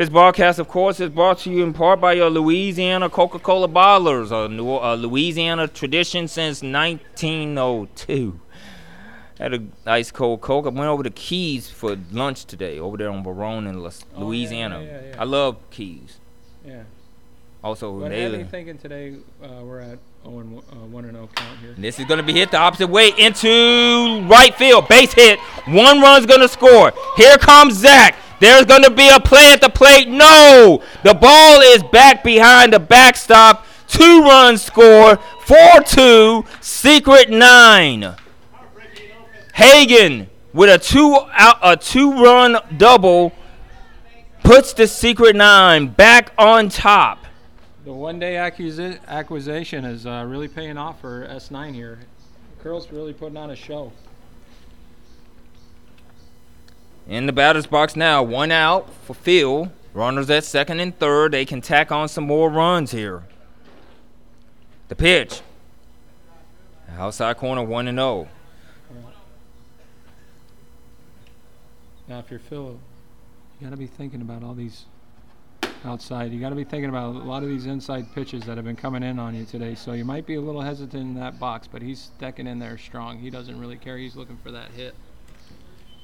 This broadcast, of course, is brought to you in part by your Louisiana Coca-Cola bottlers, a, New, a Louisiana tradition since 1902. Had a ice cold Coke. I went over to Keys for lunch today, over there on Baronne in La- Oh, Louisiana. yeah, yeah, yeah. I love Keys. Yeah. Also, What had thinking today? Uh, we're at 0 and uh, 1 and 0 count here. And this is going to be hit the opposite way into right field. Base hit. One run's going to score. Here comes Zach. There's going to be a play at the plate. No. The ball is back behind the backstop. Two run score. 4 2. Secret nine. Hagen with a two out a two run double puts the secret nine back on top. The one-day acquisi- acquisition is uh, really paying off for S9 here. Curl's really putting on a show. In the batter's box now, one out for Phil. Runners at second and third. They can tack on some more runs here. The pitch. Outside corner, 1 and oh. 0. Now, if you're Phil, you got to be thinking about all these outside. You got to be thinking about a lot of these inside pitches that have been coming in on you today. So you might be a little hesitant in that box, but he's stecking in there strong. He doesn't really care. He's looking for that hit.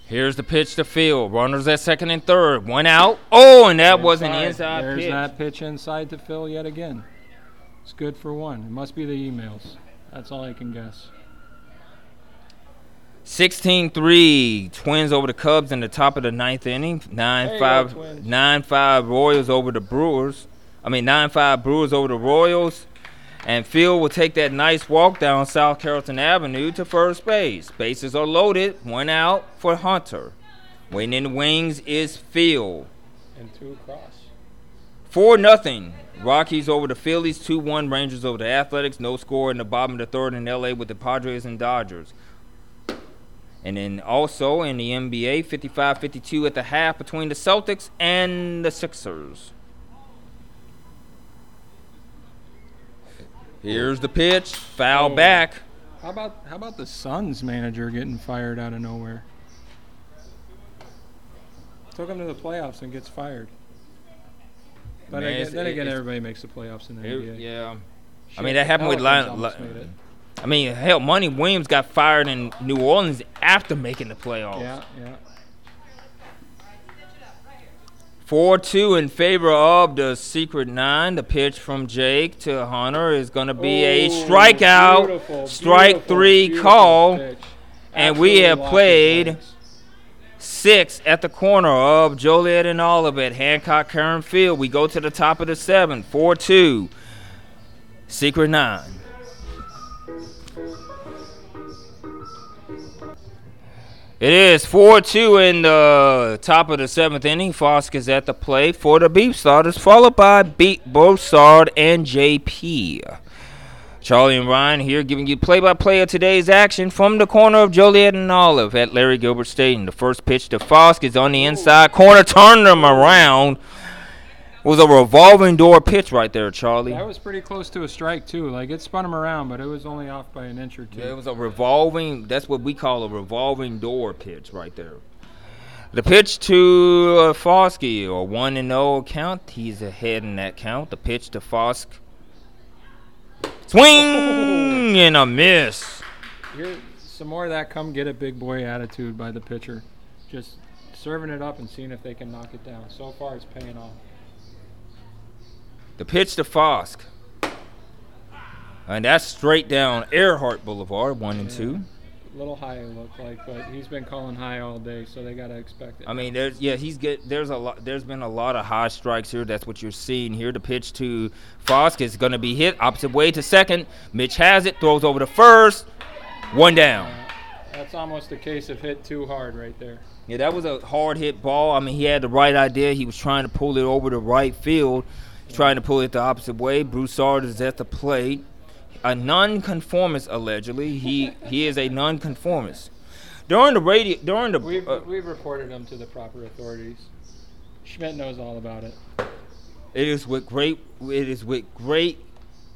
Here's the pitch to Phil. Runners at second and third. One out. Oh, and that was an Inside. inside There's pitch. that pitch inside to Phil yet again. It's good for one. It must be the emails. That's all I can guess. 16 3. Twins over the Cubs in the top of the ninth inning. 9 There you 5. 9 5 Royals over the Brewers. I mean, 9 5 Brewers over the Royals. And Phil will take that nice walk down South Carrollton Avenue to first base. Bases are loaded. One out for Hunter. Waiting in the wings is Phil. And two across. 4 nothing. Rockies over the Phillies, 2 1 Rangers over the Athletics. No score in the bottom of the third in LA with the Padres and Dodgers. And then also in the NBA, 55 52 at the half between the Celtics and the Sixers. Here's the pitch. Foul Oh. back. How about how about the Suns manager getting fired out of nowhere? Took him to the playoffs and gets fired. But Man, again, then again, everybody makes the playoffs in the It- NBA. yeah. I mean, that happened with Lion. I mean, hell, Monty Williams got fired in New Orleans after making the playoffs. Yeah, yeah. 4 2 in favor of the Secret Nine. The pitch from Jake to Hunter is going to be a Oh, strikeout. beautiful, strike beautiful, three beautiful call. pitch. And we have played. Six at the corner of Joliet and Olivet, Hancock Karen Field. We go to the top of the seven. 4 2. Secret Nine. It is 4 2 in the top of the seventh inning. Fosk is at the plate for the Beef Starters, followed by Beat Broussard and JP. Charlie and Ryan here giving you play by play of today's action from the corner of Joliet and Olive at Larry Gilbert Stadium. The first pitch to Fosk is on the inside corner, turned him around. It was a revolving door pitch right there, Charlie. That was pretty close to a strike too. Like it spun him around, but it was only off by an inch or two. Yeah, it was a revolving. That's what we call a revolving door pitch right there. The pitch to uh, Foskey, a one and zero count. He's ahead in that count. The pitch to Fosk. Swing and a miss. Here, some more of that come get it big boy attitude by the pitcher. Just serving it up and seeing if they can knock it down. So far, it's paying off. The pitch to Fosk. And that's straight down Earhart Boulevard, one and Yeah. two. A little high, it looked like, but he's been calling high all day, so they gotta expect it. I mean, there's yeah, he's get there's a lot. There's been a lot of high strikes here. That's what you're seeing here. The pitch to Fosk is going to be hit opposite way to second. Mitch has it, throws over to first, one down. Uh, that's almost a case of hit too hard right there. Yeah, that was a hard hit ball. I mean, he had the right idea. He was trying to pull it over the right field, trying to pull it the opposite way. Broussard is at the plate. A nonconformist, allegedly. He he is a nonconformist. During the radio, during the We've, uh, we've reported him to the proper authorities. Schmidt knows all about it. It is with great. It is with great.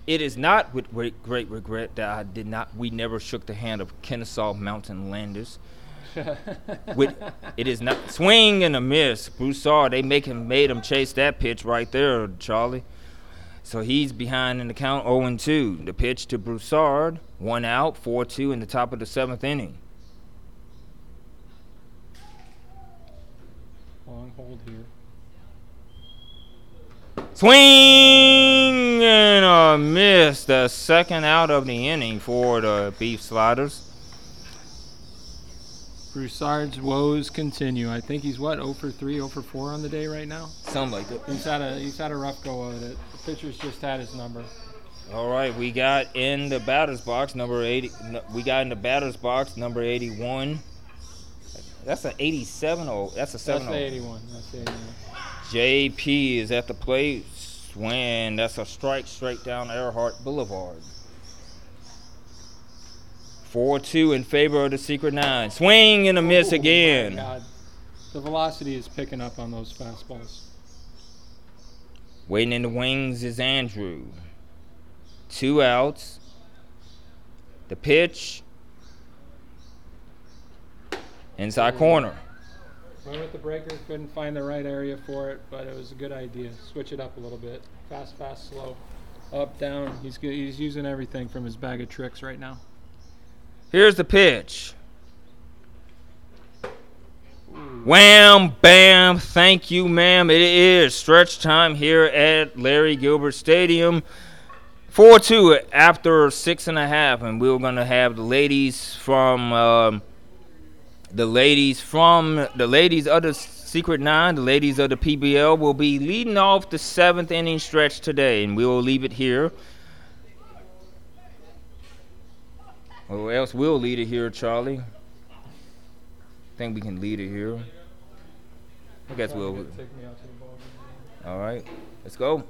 It is not with great, great regret that I did not. We never shook the hand of Kennesaw Mountain Landis. With, it is not swing and a miss. Broussard, they make him made him chase that pitch right there, Charlie. So he's behind in the count 0 2. The pitch to Broussard, one out, 4 2 in the top of the seventh inning. Long hold here. Swing and a miss. The second out of the inning for the Beef Sliders. Broussard's woes continue. I think he's what 0 for 3, 0 for 4 on the day right now. Sound like that. He's had a he's had a rough go of it. The pitcher's just had his number. All right, we got in the batter's box number 80. We got in the batter's box number 81. That's an 87 or that's a That's 7 the 81. That's the 81. JP is at the plate. Swing. That's a strike straight down Earhart Boulevard. 4 2 in favor of the Secret Nine. Swing and a miss Oh, my again. God. The velocity is picking up on those fastballs. Waiting in the wings is Andrew. Two outs. The pitch. Inside corner. Went with the breaker, couldn't find the right area for it, but it was a good idea. Switch it up a little bit. Fast, fast, slow. Up, down. He's good. He's using everything from his bag of tricks right now. Here's the pitch. Wham, bam, thank you, ma'am. It is stretch time here at Larry Gilbert Stadium. 4 2 after six and a half, and we're going to have the ladies from. Um, the ladies from the ladies of the Secret Nine, the ladies of the PBL, will be leading off the seventh inning stretch today, and we will leave it here. Or else we'll lead it here, Charlie. Think we can lead it here. I guess we'll. Take me out to the ball. All right, let's go.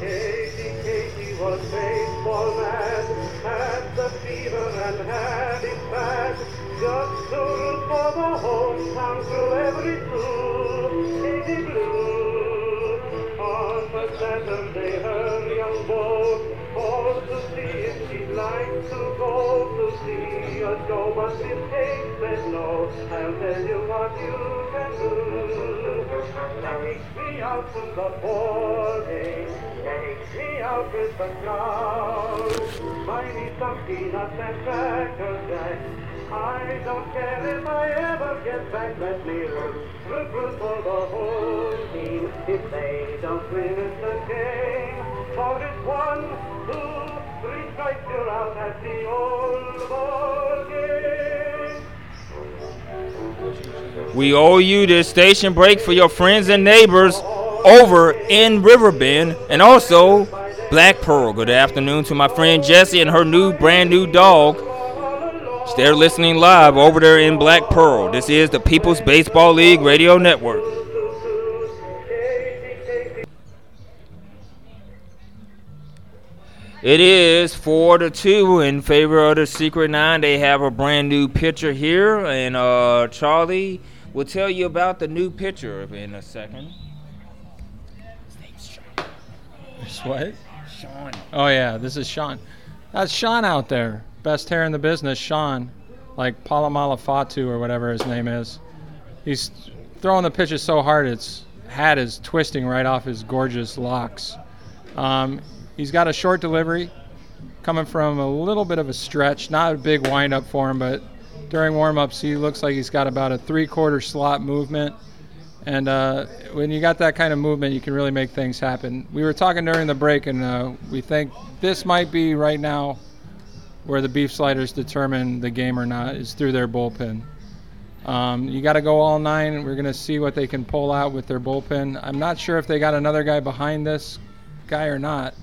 Casey, Casey was baseball mad, had the fever and had it bad. Just to for the hometown through every blue, Casey Blue. On the Saturday, her young beau called to see if she'd like to go to see a show, but Kate said no. I'll tell you what you can do. Take me out to the game. Take me out with the crowd. Buy me some peanuts and cracker jack. I don't care if I ever get back. Let me root, root, root for the whole team. If they don't win, it's a game. For it's one, two, three strikes, you're out at the old ball game. We owe you this station break for your friends and neighbors over in Riverbend and also Black Pearl. Good afternoon to my friend Jessie and her new brand new dog. They're listening live over there in Black Pearl. This is the People's Baseball League Radio Network. It is four to two in favor of the Secret Nine. They have a brand new pitcher here, and uh, Charlie will tell you about the new pitcher in a second. His name's Sean. It's what? Sean. Oh yeah, this is Sean. That's Sean out there. Best hair in the business, Sean. Like Palamala Fatu or whatever his name is. He's throwing the pitches so hard its hat is twisting right off his gorgeous locks. Um, he's got a short delivery coming from a little bit of a stretch, not a big windup for him, but during warm-ups he looks like he's got about a three-quarter slot movement. And uh, when you got that kind of movement, you can really make things happen. We were talking during the break, and uh, we think this might be right now where the beef sliders determine the game or not is through their bullpen. Um, you got to go all nine. We're going to see what they can pull out with their bullpen. I'm not sure if they got another guy behind this guy or not,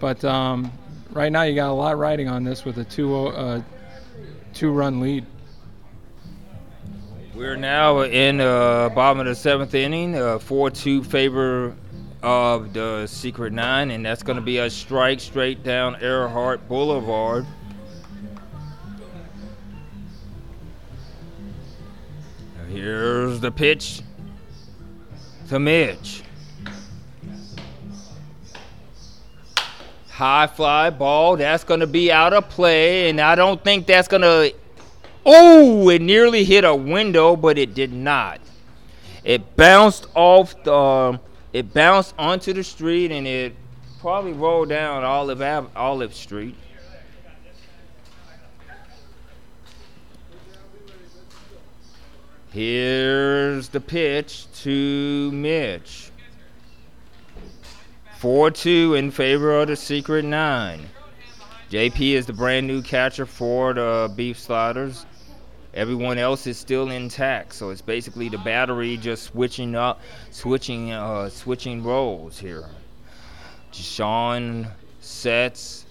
but um, right now you got a lot riding on this with a two uh, two run lead. We're now in the bottom of the seventh inning, uh, 4 2 favor of the Secret Nine, and that's going to be a strike straight down Earhart Boulevard. Here's the pitch to Mitch. High fly ball. That's going to be out of play, and I don't think that's going to. Oh, it nearly hit a window, but it did not. It bounced off the. It bounced onto the street, and it probably rolled down Olive Ave, Olive Street. Here's the pitch to Mitch. 4 2 in favor of the Secret Nine. JP is the brand new catcher for the Beef Sliders. Everyone else is still intact, so it's basically the battery just switching up, switching, uh, switching roles here. Sean sets,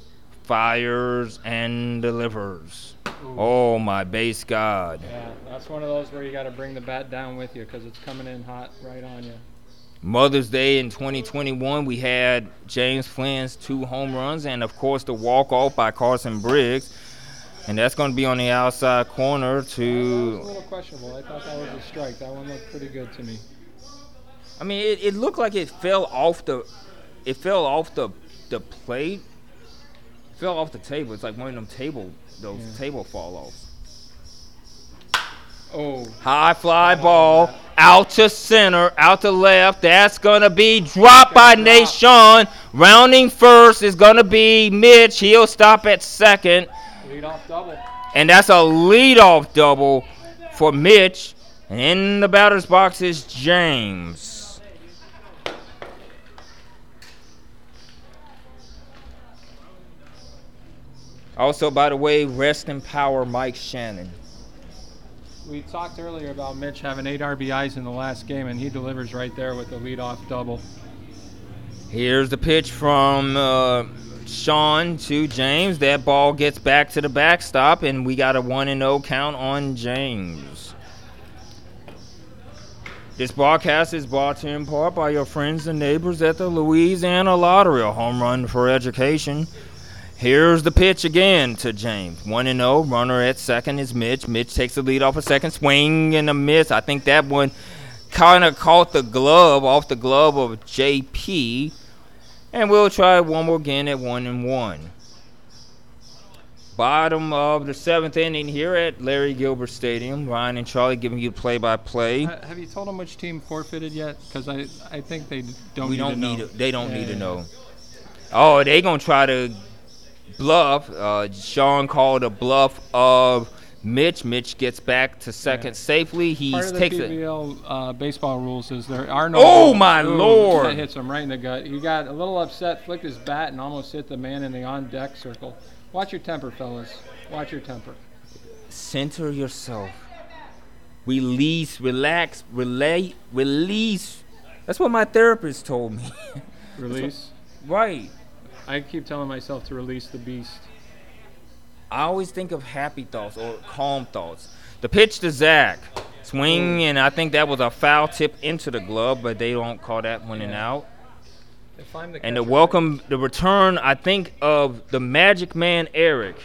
fires, and delivers. Oh my base god! Yeah, that's one of those where you got to bring the bat down with you because it's coming in hot right on you. Mother's Day in 2021, we had James Flynn's two home runs and, of course, the walk off by Carson Briggs. And that's going to be on the outside corner That was a little questionable. I thought that was a strike. That one looked pretty good to me. I mean, it, it looked like it fell off the. It fell off the the plate. Fell off the table. It's like one of them table those Yeah. table fall offs. Oh, High fly oh, ball out to center, out to left. That's gonna be dropped by Drop. Nate Sean. Rounding first is gonna be Mitch. He'll stop at second, lead off double. and that's a leadoff double for Mitch. And in the batter's box is James. Also, by the way, rest in power, Mike Shannon. We talked earlier about Mitch having eight RBIs in the last game, and he delivers right there with the leadoff double. Here's the pitch from uh, Sean to James. That ball gets back to the backstop, and we got a 1 0 count on James. This broadcast is brought to you in part by your friends and neighbors at the Louisiana Lottery, a home run for education. Here's the pitch again to James. 1 0. Runner at second is Mitch. Mitch takes the lead off a second swing and a miss. I think that one kind of caught the glove off the glove of JP. And we'll try one more again at 1 and 1. Bottom of the seventh inning here at Larry Gilbert Stadium. Ryan and Charlie giving you play by play. Ha- Have you told them which team forfeited yet? Because I, I think they don't. We need don't to need know. it. They don't Yeah, need to know. Oh, they gonna try to bluff. Uh, Sean called a bluff of Mitch. Mitch gets back to second Yeah. safely. He Part of the takes it. PBL uh, baseball rules is there are no. Oh, my Lord. That hits him right in the gut. He got a little upset, flicked his bat, and almost hit the man in the on deck circle. Watch your temper, fellas. Watch your temper. Center yourself. Release, relax, relate, release. That's what my therapist told me. Release. right. I keep telling myself to release the beast. I always think of happy thoughts or calm thoughts. The pitch to Zach. Swing, and I think that was a foul tip into the glove, but they don't call that one an Yeah. out. The And the welcome, the return, I think, of the Magic Man Eric.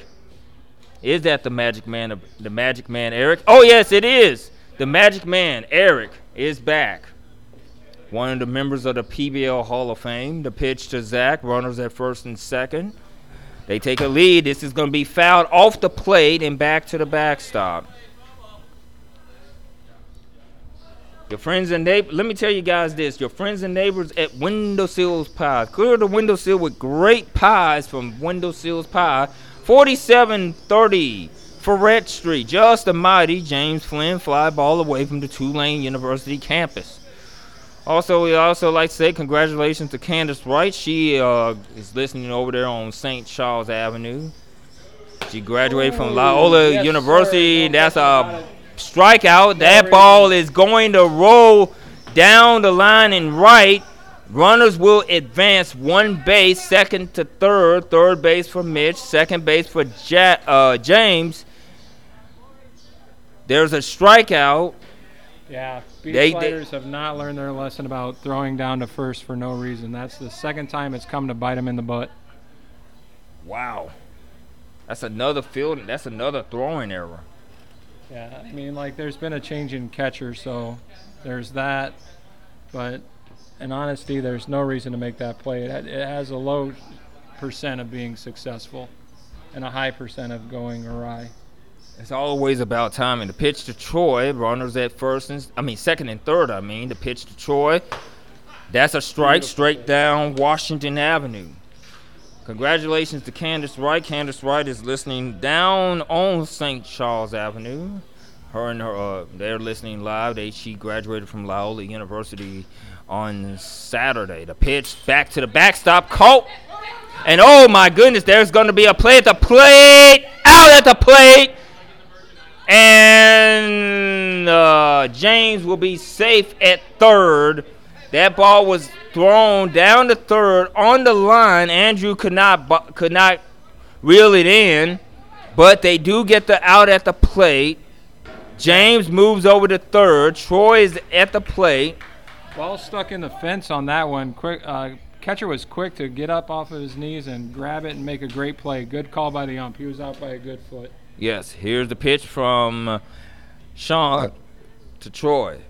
Is that the Magic Man? The Magic Man Eric? Oh yes, it is. The Magic Man Eric is back. One of the members of the PBL Hall of Fame. The pitch to Zach. Runners at first and second. They take a lead. This is going to be fouled off the plate and back to the backstop. Your friends and neighbors, let me tell you guys this. Your friends and neighbors at Windowsills Pie. Clear the windowsill with great pies from Windowsills Pie. 4730 Freret Street. Just a mighty James Flynn fly ball away from the Tulane University campus. Also, we also like to say congratulations to Candace Wright. She uh, is listening over there on St. Charles Avenue. She graduated from Ooh, Loyola yes, University. sir. No That's a strikeout. That reason. ball is going to roll down the line and right. Runners will advance one base, second to third. Third base for Mitch, second base for ja- uh, James. There's a strikeout. Yeah, beat They- they- have not learned their lesson about throwing down to first for no reason. That's the second time it's come to bite them in the butt. Wow. That's another field. That's another throwing error. Yeah, I mean, like, there's been a change in catcher, so there's that. But in honesty, there's no reason to make that play. It, it has a low percent of being successful and a high percent of going awry. It's always about timing. The pitch to Troy, runners at first and I mean second and third. I mean the pitch to Troy. That's a strike straight down Washington Avenue. Congratulations to Candace Wright. Candace Wright is listening down on St. Charles Avenue. Her and her, uh, they're listening live. They she graduated from Loyola University on Saturday. The pitch back to the backstop, caught, and oh my goodness, there's going to be a play at the plate, out at the plate, and uh, James will be safe at third. That ball was thrown down to third on the line. Andrew could not could not reel it in, but they do get the out at the plate. James moves over to third. Troy is at the plate. Ball stuck in the fence on that one. Quick, uh, catcher was quick to get up off of his knees and grab it and make a great play. Good call by the ump. He was out by a good foot. Yes, here's the pitch from Sean to Troy.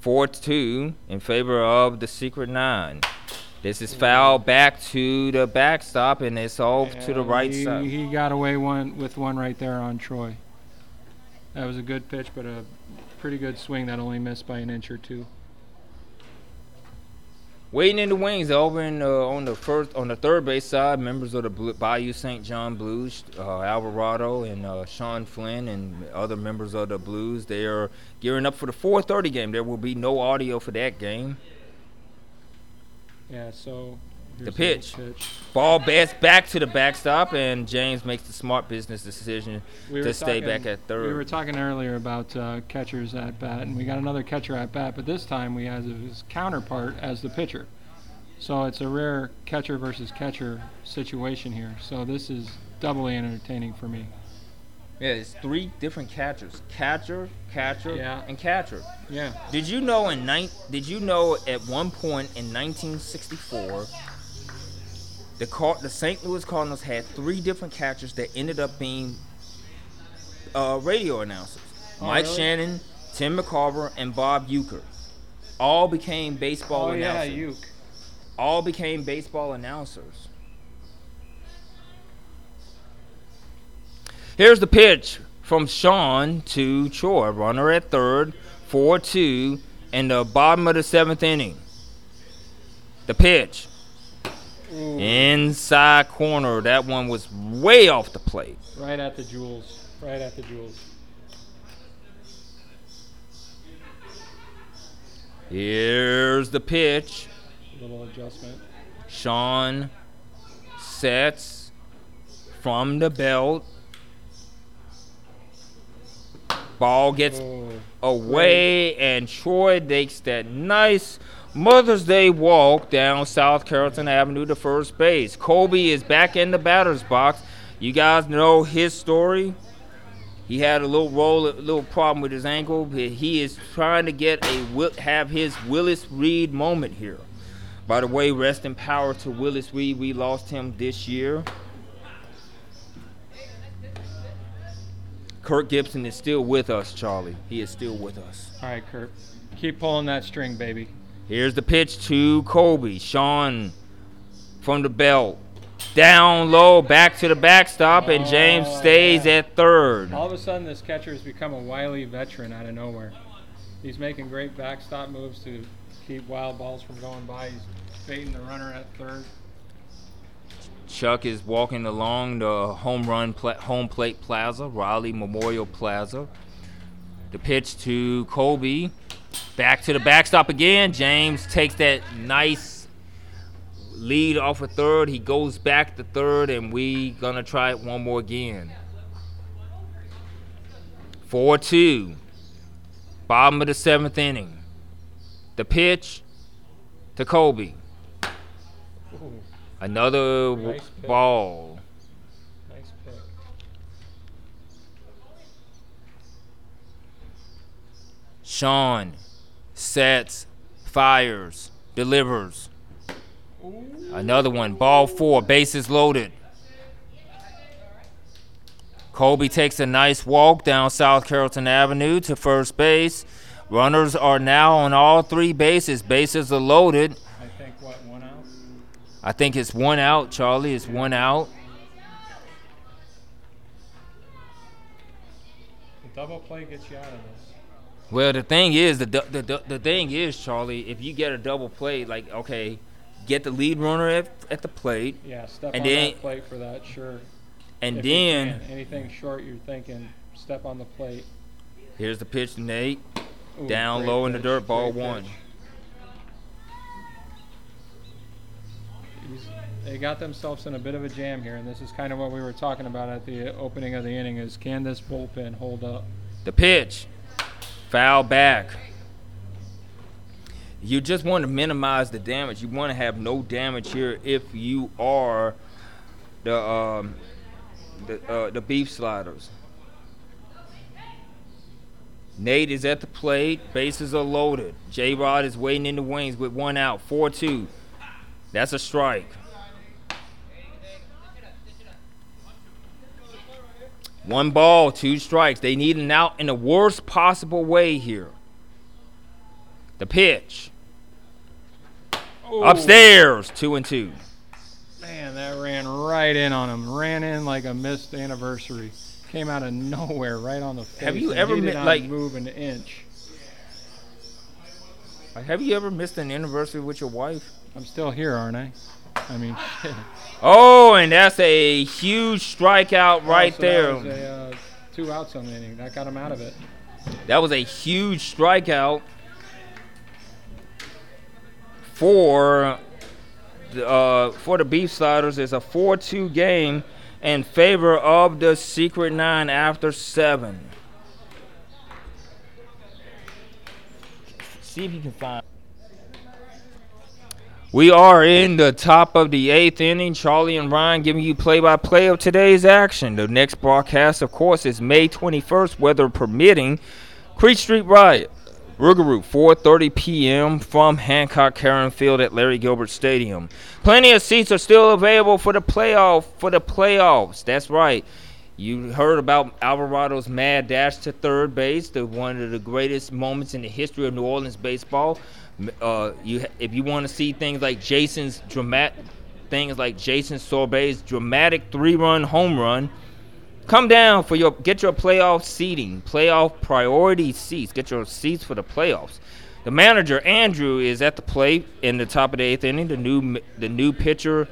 4 2 in favor of the Secret Nine. This is foul back to the backstop, and it's all to the right he, side. He got away one with one right there on Troy. That was a good pitch, but a pretty good swing that only missed by an inch or two. Waiting in the wings over in uh, on the first on the third base side, members of the Bayou St. John Blues, uh, Alvarado and uh, Sean Flynn and other members of the Blues, they are gearing up for the 4:30 game. There will be no audio for that game. Yeah, so the pitch. pitch. Ball bats back to the backstop, and James makes the smart business decision we to stay talking, back at third. We were talking earlier about uh, catchers at bat, and we got another catcher at bat, but this time we have his counterpart as the pitcher. So it's a rare catcher versus catcher situation here. So this is doubly entertaining for me. Yeah, it's three different catchers: catcher, catcher, yeah. and catcher. Yeah. Did you know in nine? Did you know at one point in 1964? The, Car- the St. Louis Cardinals had three different catchers that ended up being uh, radio announcers. Oh, Mike really? Shannon, Tim McCarver, and Bob Uecker. All became baseball oh, announcers. yeah, Uke. All became baseball announcers. Here's the pitch from Sean to Troy. Runner at third, 4 2, in the bottom of the seventh inning. The pitch. Ooh, Inside corner. That one was way off the plate. right at the jewels. Right at the jewels. Here's the pitch. Little adjustment. Sean sets from the belt. Ball gets Oh, away, and Troy takes that nice Mother's Day walk down South Carrollton Avenue to first base. Colby is back in the batter's box. You guys know his story. He had a little roll, a little problem with his ankle. He- He is trying to get a have his Willis Reed moment here. By the way, rest in power to Willis Reed. We lost him this year. Kirk Gibson is still with us, Charlie. He is still with us. All right, Kurt. Keep pulling that string, baby. Here's the pitch to Kobe. Sean from the belt. Down low, back to the backstop, and James Oh, stays yeah. at third. All of a sudden, this catcher has become a wily veteran out of nowhere. He's making great backstop moves to keep wild balls from going by. He's baiting the runner at third. Chuck is walking along the home run pla- home plate plaza, Raleigh Memorial Plaza. The pitch to Kobe. Back to the backstop again. James takes that nice lead off of third. He goes back to third, and we gonna try it one more again. 4-2. Bottom of the seventh inning. The pitch to Kobe. Another Nice ball. nice pick. Sean sets, fires, delivers. Another one. Ball four. Bases loaded. Kobe takes a nice walk down South Carrollton Avenue to first base. Runners are now on all three bases. Bases are loaded. I think, what, one out? I think it's one out, Charlie. It's one out. The double play gets you out of this. Well, the thing is, the, the the the thing is, Charlie, if you get a double play, like okay, get the lead runner at, at the plate, Yeah, step And on then- that plate for that, sure. and If then anything short, you're thinking step on the plate. here's the pitch Nate. Ooh, Down low in the dirt, ball one. They got themselves in a bit of a jam here, and this is kind of what we were talking about at the opening of the inning: is can this bullpen hold up? The pitch, foul back. You just want to minimize the damage. You want to have no damage here if you are the um, the uh, the beef sliders. Nate is at the plate. Bases are loaded. J Rod is waiting in the wings with one out. 4 2. That's a strike. One ball, two strikes. They need an out in the worst possible way here. The pitch. Ooh, Upstairs, two and two. Man, that ran right in on him. Ran in like a missed anniversary. Came out of nowhere, right on the face. Have you ever he did mi- not like- move an inch? Have you ever missed an anniversary with your wife? I'm still here, aren't I? I mean. Oh, and that's a huge strikeout right Oh, so there. That was a, uh, two outs on the inning. That got him out of it. That was a huge strikeout for the, uh, for the Beef Sliders. It's a 4-2 game in favor of the Secret Nine after seven. See if you can find. We are in the top of the eighth inning. Charlie and Ryan giving you play-by-play of today's action. The next broadcast, of course, is May 21st, weather permitting. Creek Street Riot, Rougarou, 4:30 p.m. from Hancock Karen Field at Larry Gilbert Stadium. Plenty of seats are still available for the playoff for the playoffs. That's right. You heard about Alvarado's mad dash to third base, the one of the greatest moments in the history of New Orleans baseball. Uh, you, if you want to see things like Jason's dramatic, things like Jason Sorbay's dramatic three-run home run, Come down for your get your playoff seating, playoff priority seats. Get your seats for the playoffs. The manager Andrew is at the plate in the top of the eighth inning. The new the new pitcher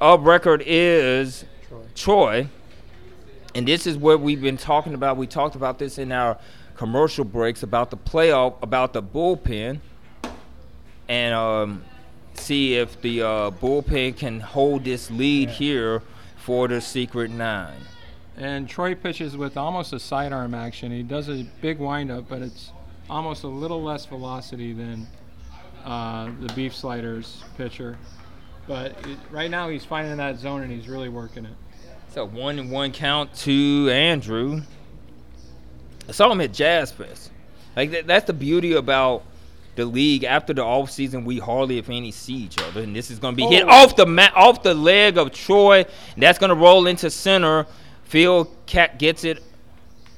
of record is Troy. Troy, and this is what we've been talking about. We talked about this in our commercial breaks about the playoff, about the bullpen, and um, see if the uh, bullpen can hold this lead Yeah. here for the Secret Nine. And Troy pitches with almost a sidearm action. He does a big windup, but it's almost a little less velocity than uh, the Beef Sliders pitcher. But it, right now he's finding that zone and he's really working it. It's a one and one count to Andrew. I saw him at Jazz Fest. Like that, that's the beauty about the league. After the off season, we hardly, if any, see each other. And this is going to be hit Oh. off the ma- off the leg of Troy. And that's going to roll into center. Field cat gets it,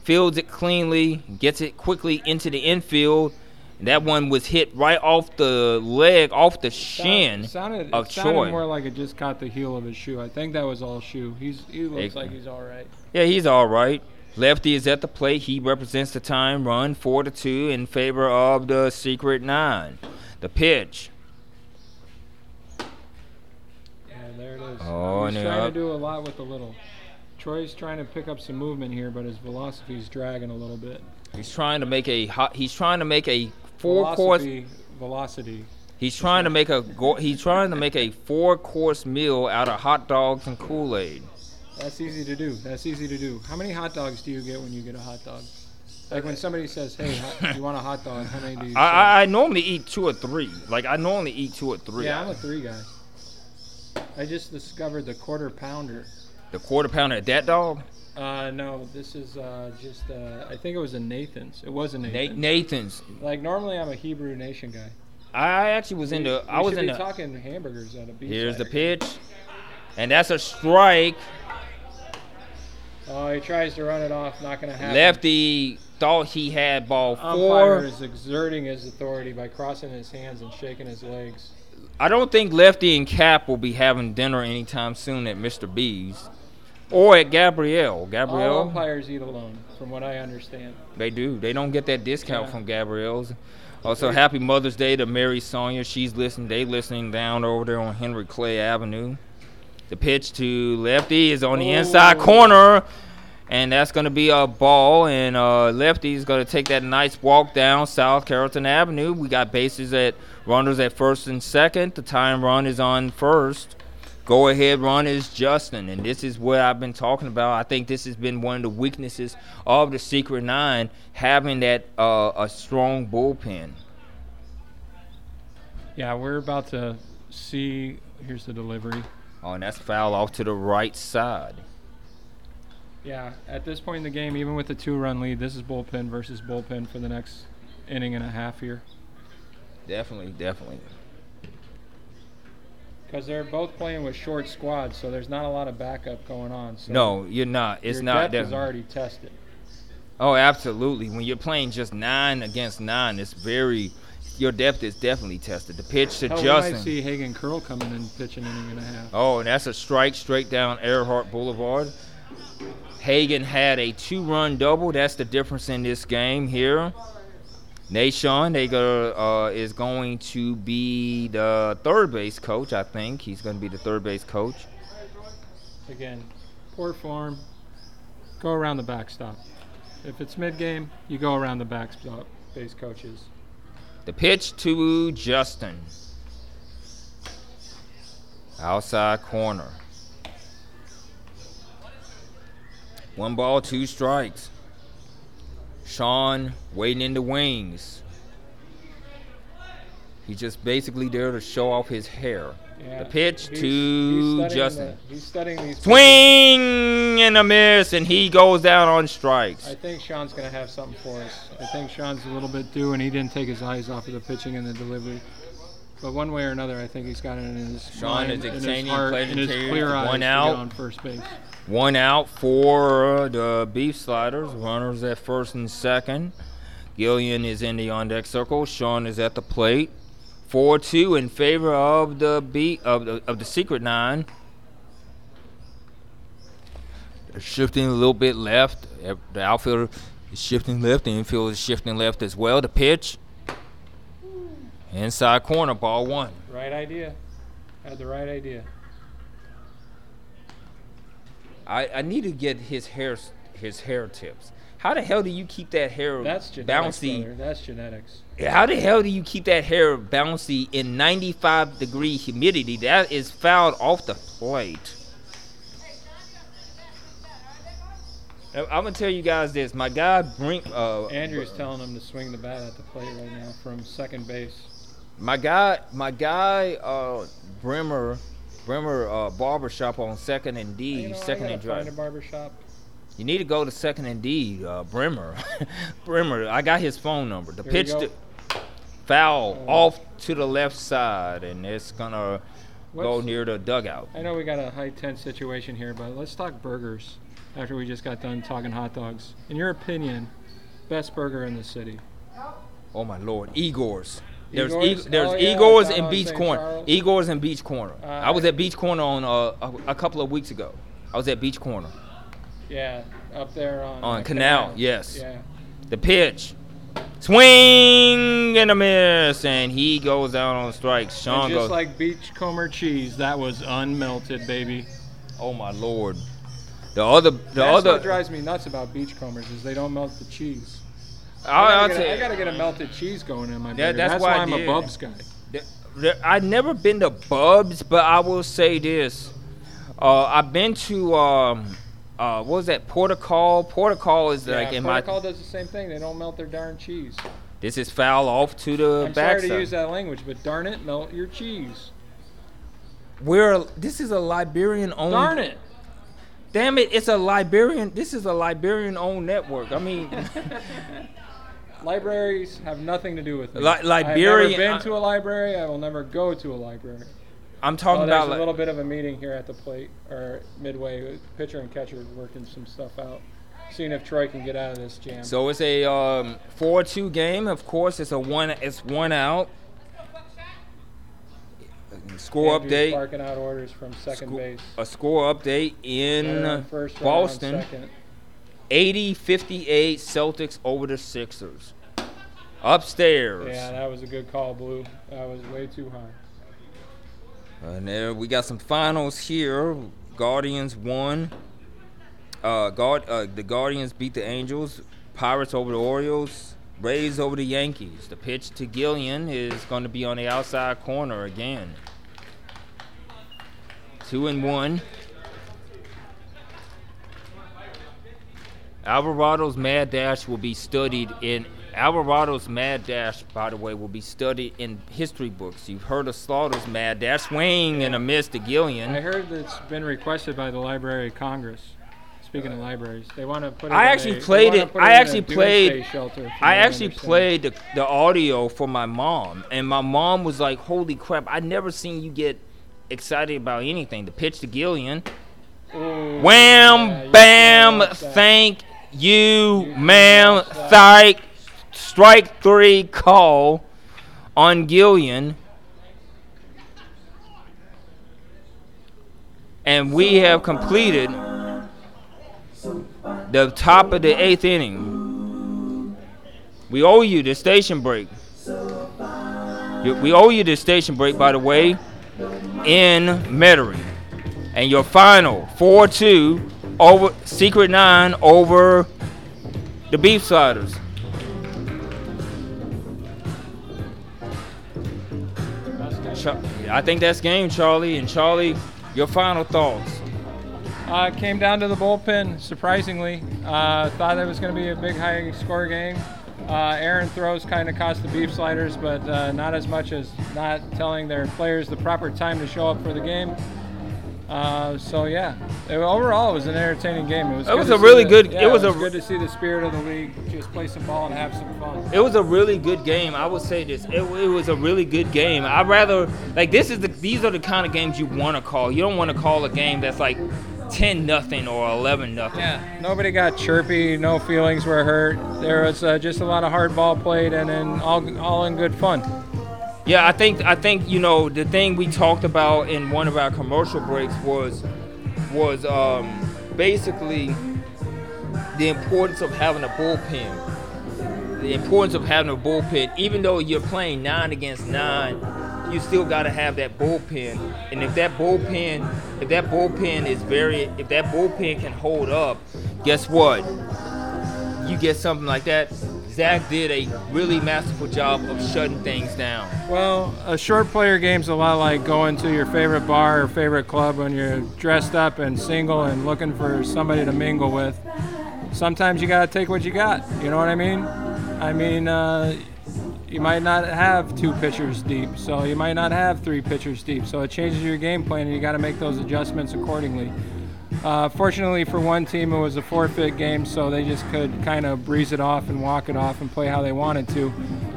fields it cleanly, gets it quickly into the infield. That one was hit right off the leg, off the shin sounded, of it sounded Troy. more like it just caught the heel of his shoe. I think that was all shoe. He's he looks Hey. like he's all right. Yeah, he's all right. Lefty is at the plate. He represents the time run, four to two, in favor of the Secret Nine. The pitch. Yeah, there it is. Oh, he's and trying up. to do a lot with a little. Troy's trying to pick up some movement here, but his velocity's dragging a little bit. He's trying to make a hot. He's trying to make a four course. velocity, velocity. He's trying to make a. go- He's trying to make a four course meal out of hot dogs and Kool Aid. That's easy to do. That's easy to do. How many hot dogs do you get when you get a hot dog? Like when somebody says, "Hey, you want a hot dog?" How many do you? I, I, I normally eat two or three. Like I normally eat two or three. yeah, I'm a three guy. I just discovered the quarter pounder. the quarter pounder at that dog. Uh, no, this is uh, just. Uh, I think it was a Nathan's. It was a Na- Nathan's. Nathan's. like normally, I'm a Hebrew National guy. I actually was. We I was should in the. talking hamburgers at a beef. Here's the pitch, and that's a strike. Oh, he tries to run it off. Not gonna happen. Lefty thought he had ball four. Umpire four. is exerting his authority by crossing his hands and shaking his legs. I don't think Lefty and Cap will be having dinner anytime soon at Mr. B's or at Gabrielle. All Gabrielle, umpires eat alone, from what I understand. they do. They don't get that discount Yeah. from Gabrielle's. Also, happy Mother's Day to Mary Sonia. She's listening. They listening down over there on Henry Clay Avenue. The pitch to Lefty is on the inside Oh. corner, and that's going to be a ball. And uh, Lefty is going to take that nice walk down South Carrollton Avenue. We got bases at runners at first and second. The time run is on first. Go ahead run is Justin, and this is what I've been talking about. I think this has been one of the weaknesses of the Secret Nine, having that uh, a strong bullpen. Yeah, we're about to see. Here's the delivery. Oh, and that's foul off to the right side. Yeah, at this point in the game, even with the two-run lead, this is bullpen versus bullpen for the next inning and a half here. Definitely, definitely. Because they're both playing with short squads, so there's not a lot of backup going on. So No, you're not. It's your not. depth is already tested. Oh, absolutely. When you're playing just nine against nine, it's very. Your depth is definitely tested. The pitch to Hell, Justin. might see Hagen Curl coming and pitch an inning and a half. Oh, and that's a strike straight down Earhart Boulevard. Hagan had a two-run double. That's the difference in this game here. Nashon, they go, uh, is going to be the third base coach. I think he's going to be the third base coach. Again, poor form. Go around the backstop. If it's mid-game, you go around the backstop. Base coaches. The pitch to Justin. Outside corner. One ball, two strikes. Sean waiting in the wings. He's just basically there to show off his hair. Yeah. The pitch He's- to he's Justin. the- he's studying these. Swing and a miss, and he goes down on strikes. I think Sean's going to have something for us. I think Sean's a little bit due, and he didn't take his eyes off of the pitching and the delivery. But one way or another, I think he's got it in his Sean mind, is in his heart, in his clear eyes One out. on first base. One out for uh, the Beef Sliders. Runners at first and second. Gillian is in the on deck circle. Sean is at the plate. 4 2 in favor of the beat of the, of the Secret Nine. They're shifting a little bit left. The outfielder is shifting left. The infield is shifting left as well. The pitch. Inside corner, ball one. Right idea. Had the right idea. I, I need to get his hair his hair tips. How the hell do you keep that hair That's genetics, bouncy? brother. That's genetics. How the hell do you keep that hair bouncy in 95 degree humidity? That is fouled off the plate. I'm gonna tell you guys this. My guy Brink, uh, Andrew's telling him to swing the bat at the plate right now from second base. my guy, my guy, uh, Bremer, Bremer uh, barbershop on second and D, You know, second and gotta find drive. a barber shop. You need to go to second and D, uh, Bremer. Bremer, I got his phone number. The Here pitch. Foul off to the left side, and it's gonna go near the dugout. I know we got a high tense situation here, but let's talk burgers after we just got done talking hot dogs. In your opinion, best burger in the city? Oh my lord, Igor's. There's Igor's? E- there's Oh, yeah, Igor's in Beach Corner. Charles. Igor's in Beach Corner. I was Uh, at Beach Corner on uh, a, a couple of weeks ago. I was at Beach Corner. Yeah, up there on On uh, Canal, yes. Yeah. The pitch, swing and a miss, and he goes out on strikes. Sean And goes. just like beachcomber cheese, that was unmelted, baby. oh my lord. The other, the That's other. what drives me nuts about beachcombers is they don't melt the cheese. I'll, I gotta, get. I gotta get a melted cheese going in my That- that's That's, why why I I'm a. Bubs guy. I've never been to Bubs, but I will say this. Uh, I've been to um, uh, what was that? Port of Call. Portugal is like yeah, in my. Port of Call does the same thing. They don't melt their darn cheese. This is foul off to the I'm sorry to use that language, but darn it, melt your cheese. We're this is a Liberian owned. Darn it. Damn it! It's a Liberian. This is a Liberian owned network. I mean, Libraries have nothing to do with it. Li- I've Liberian- never been to a library. I will never go to a library. I'm talking Oh, there's about a like, little bit of a meeting here at the plate or midway. Pitcher and catcher working some stuff out. seeing if Troy can get out of this jam. So it's a um, 4-2 game. Of course, it's a one. It's one out. Score Andrews update. Barking out orders from second base. A score update in first, Boston. second. 80-58 Celtics over the Sixers. Upstairs. Yeah, that was a good call, Blue. That was way too high. And there we got some finals here. Guardians won. Uh, guard, uh, the Guardians beat the Angels. Pirates over the Orioles. Rays over the Yankees. The pitch to Gillian is going to be on the outside corner again. Two and one. Alvarado's Mad Dash will be studied in Alvarado's Mad Dash, by the way, will be studied in history books. You've heard of Slaughter's Mad Dash swing and a miss to Gillian. I heard it's been requested by the Library of Congress. Speaking of libraries, they want to put. It I actually a, played it- I actually played- Shelter, I actually played the, the audio for my mom, and my mom was like, "Holy crap! I never seen you get excited about anything." The pitch to Gillian, Ooh, wham, yeah, bam, thank you, You ma'am, that. Strike, three call on Gillian, and we have completed the top of the eighth inning. We owe you the station break. We owe you the station break, by the way, in Metairie. And your final 4 2 over Secret 9 over the Beef Sliders. I think that's game, Charlie. And Charlie, your final thoughts. Uh, came down to the bullpen, surprisingly. Uh, thought it was going to be a big high score game. Uh, Aaron throws kind of cost the beef sliders, but uh, not as much as not telling their players the proper time to show up for the game. Uh, so yeah, it, overall it was an entertaining game. It was. It was a really the- good- Yeah, it was a- good to see the spirit of the league just play some ball and have some fun. It was a really good game. I would say this. It, it was a really good game. I'd rather like this is the these are the kind of games you want to call. You don't want to call a game that's like ten nothing or eleven nothing. Yeah, nobody got chirpy. No feelings were hurt. There was uh, just a lot of hard ball played, and then all all in good fun. Yeah, I think I think you know the thing we talked about in one of our commercial breaks was was um, basically the importance of having a bullpen. The importance of having a bullpen, even though you're playing nine against nine, you still got to have that bullpen. And if that bullpen, if that bullpen is very, if that bullpen can hold up, guess what? You get something like that. Zach did a really masterful job of shutting things down. Well, a short player game's a lot like going to your favorite bar or favorite club when you're dressed up and single and looking for somebody to mingle with. Sometimes you gotta take what you got. You know what I mean? I mean, uh, you might not have two pitchers deep, so you might not have three pitchers deep. So it changes your game plan, and you got to make those adjustments accordingly. Uh, fortunately for one team, it was a forfeit game, so they just could kind of breeze it off and walk it off and play how they wanted to.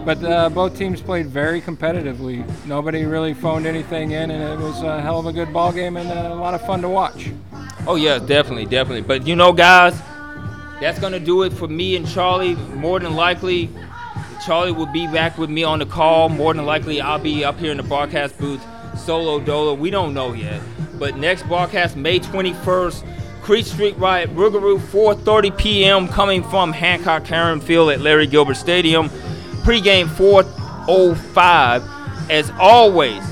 But uh, both teams played very competitively. Nobody really phoned anything in, and it was a hell of a good ball game and a lot of fun to watch. Oh yeah, definitely, definitely. But you know, guys, that's gonna do it for me and Charlie. More than likely, Charlie will be back with me on the call. More than likely, I'll be up here in the broadcast booth, solo dolo. We don't know yet. But next broadcast, May 21st, Creek Street Riot, Rougarou, 4:30 p.m. coming from Hancock Karen Field at Larry Gilbert Stadium. Pre-game 4:05. As always,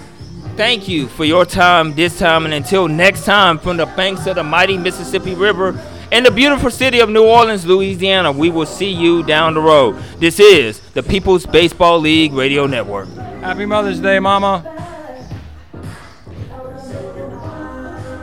thank you for your time this time, and until next time, from the banks of the mighty Mississippi River in the beautiful city of New Orleans, Louisiana, we will see you down the road. This is the People's Baseball League Radio Network. Happy Mother's Day, Mama.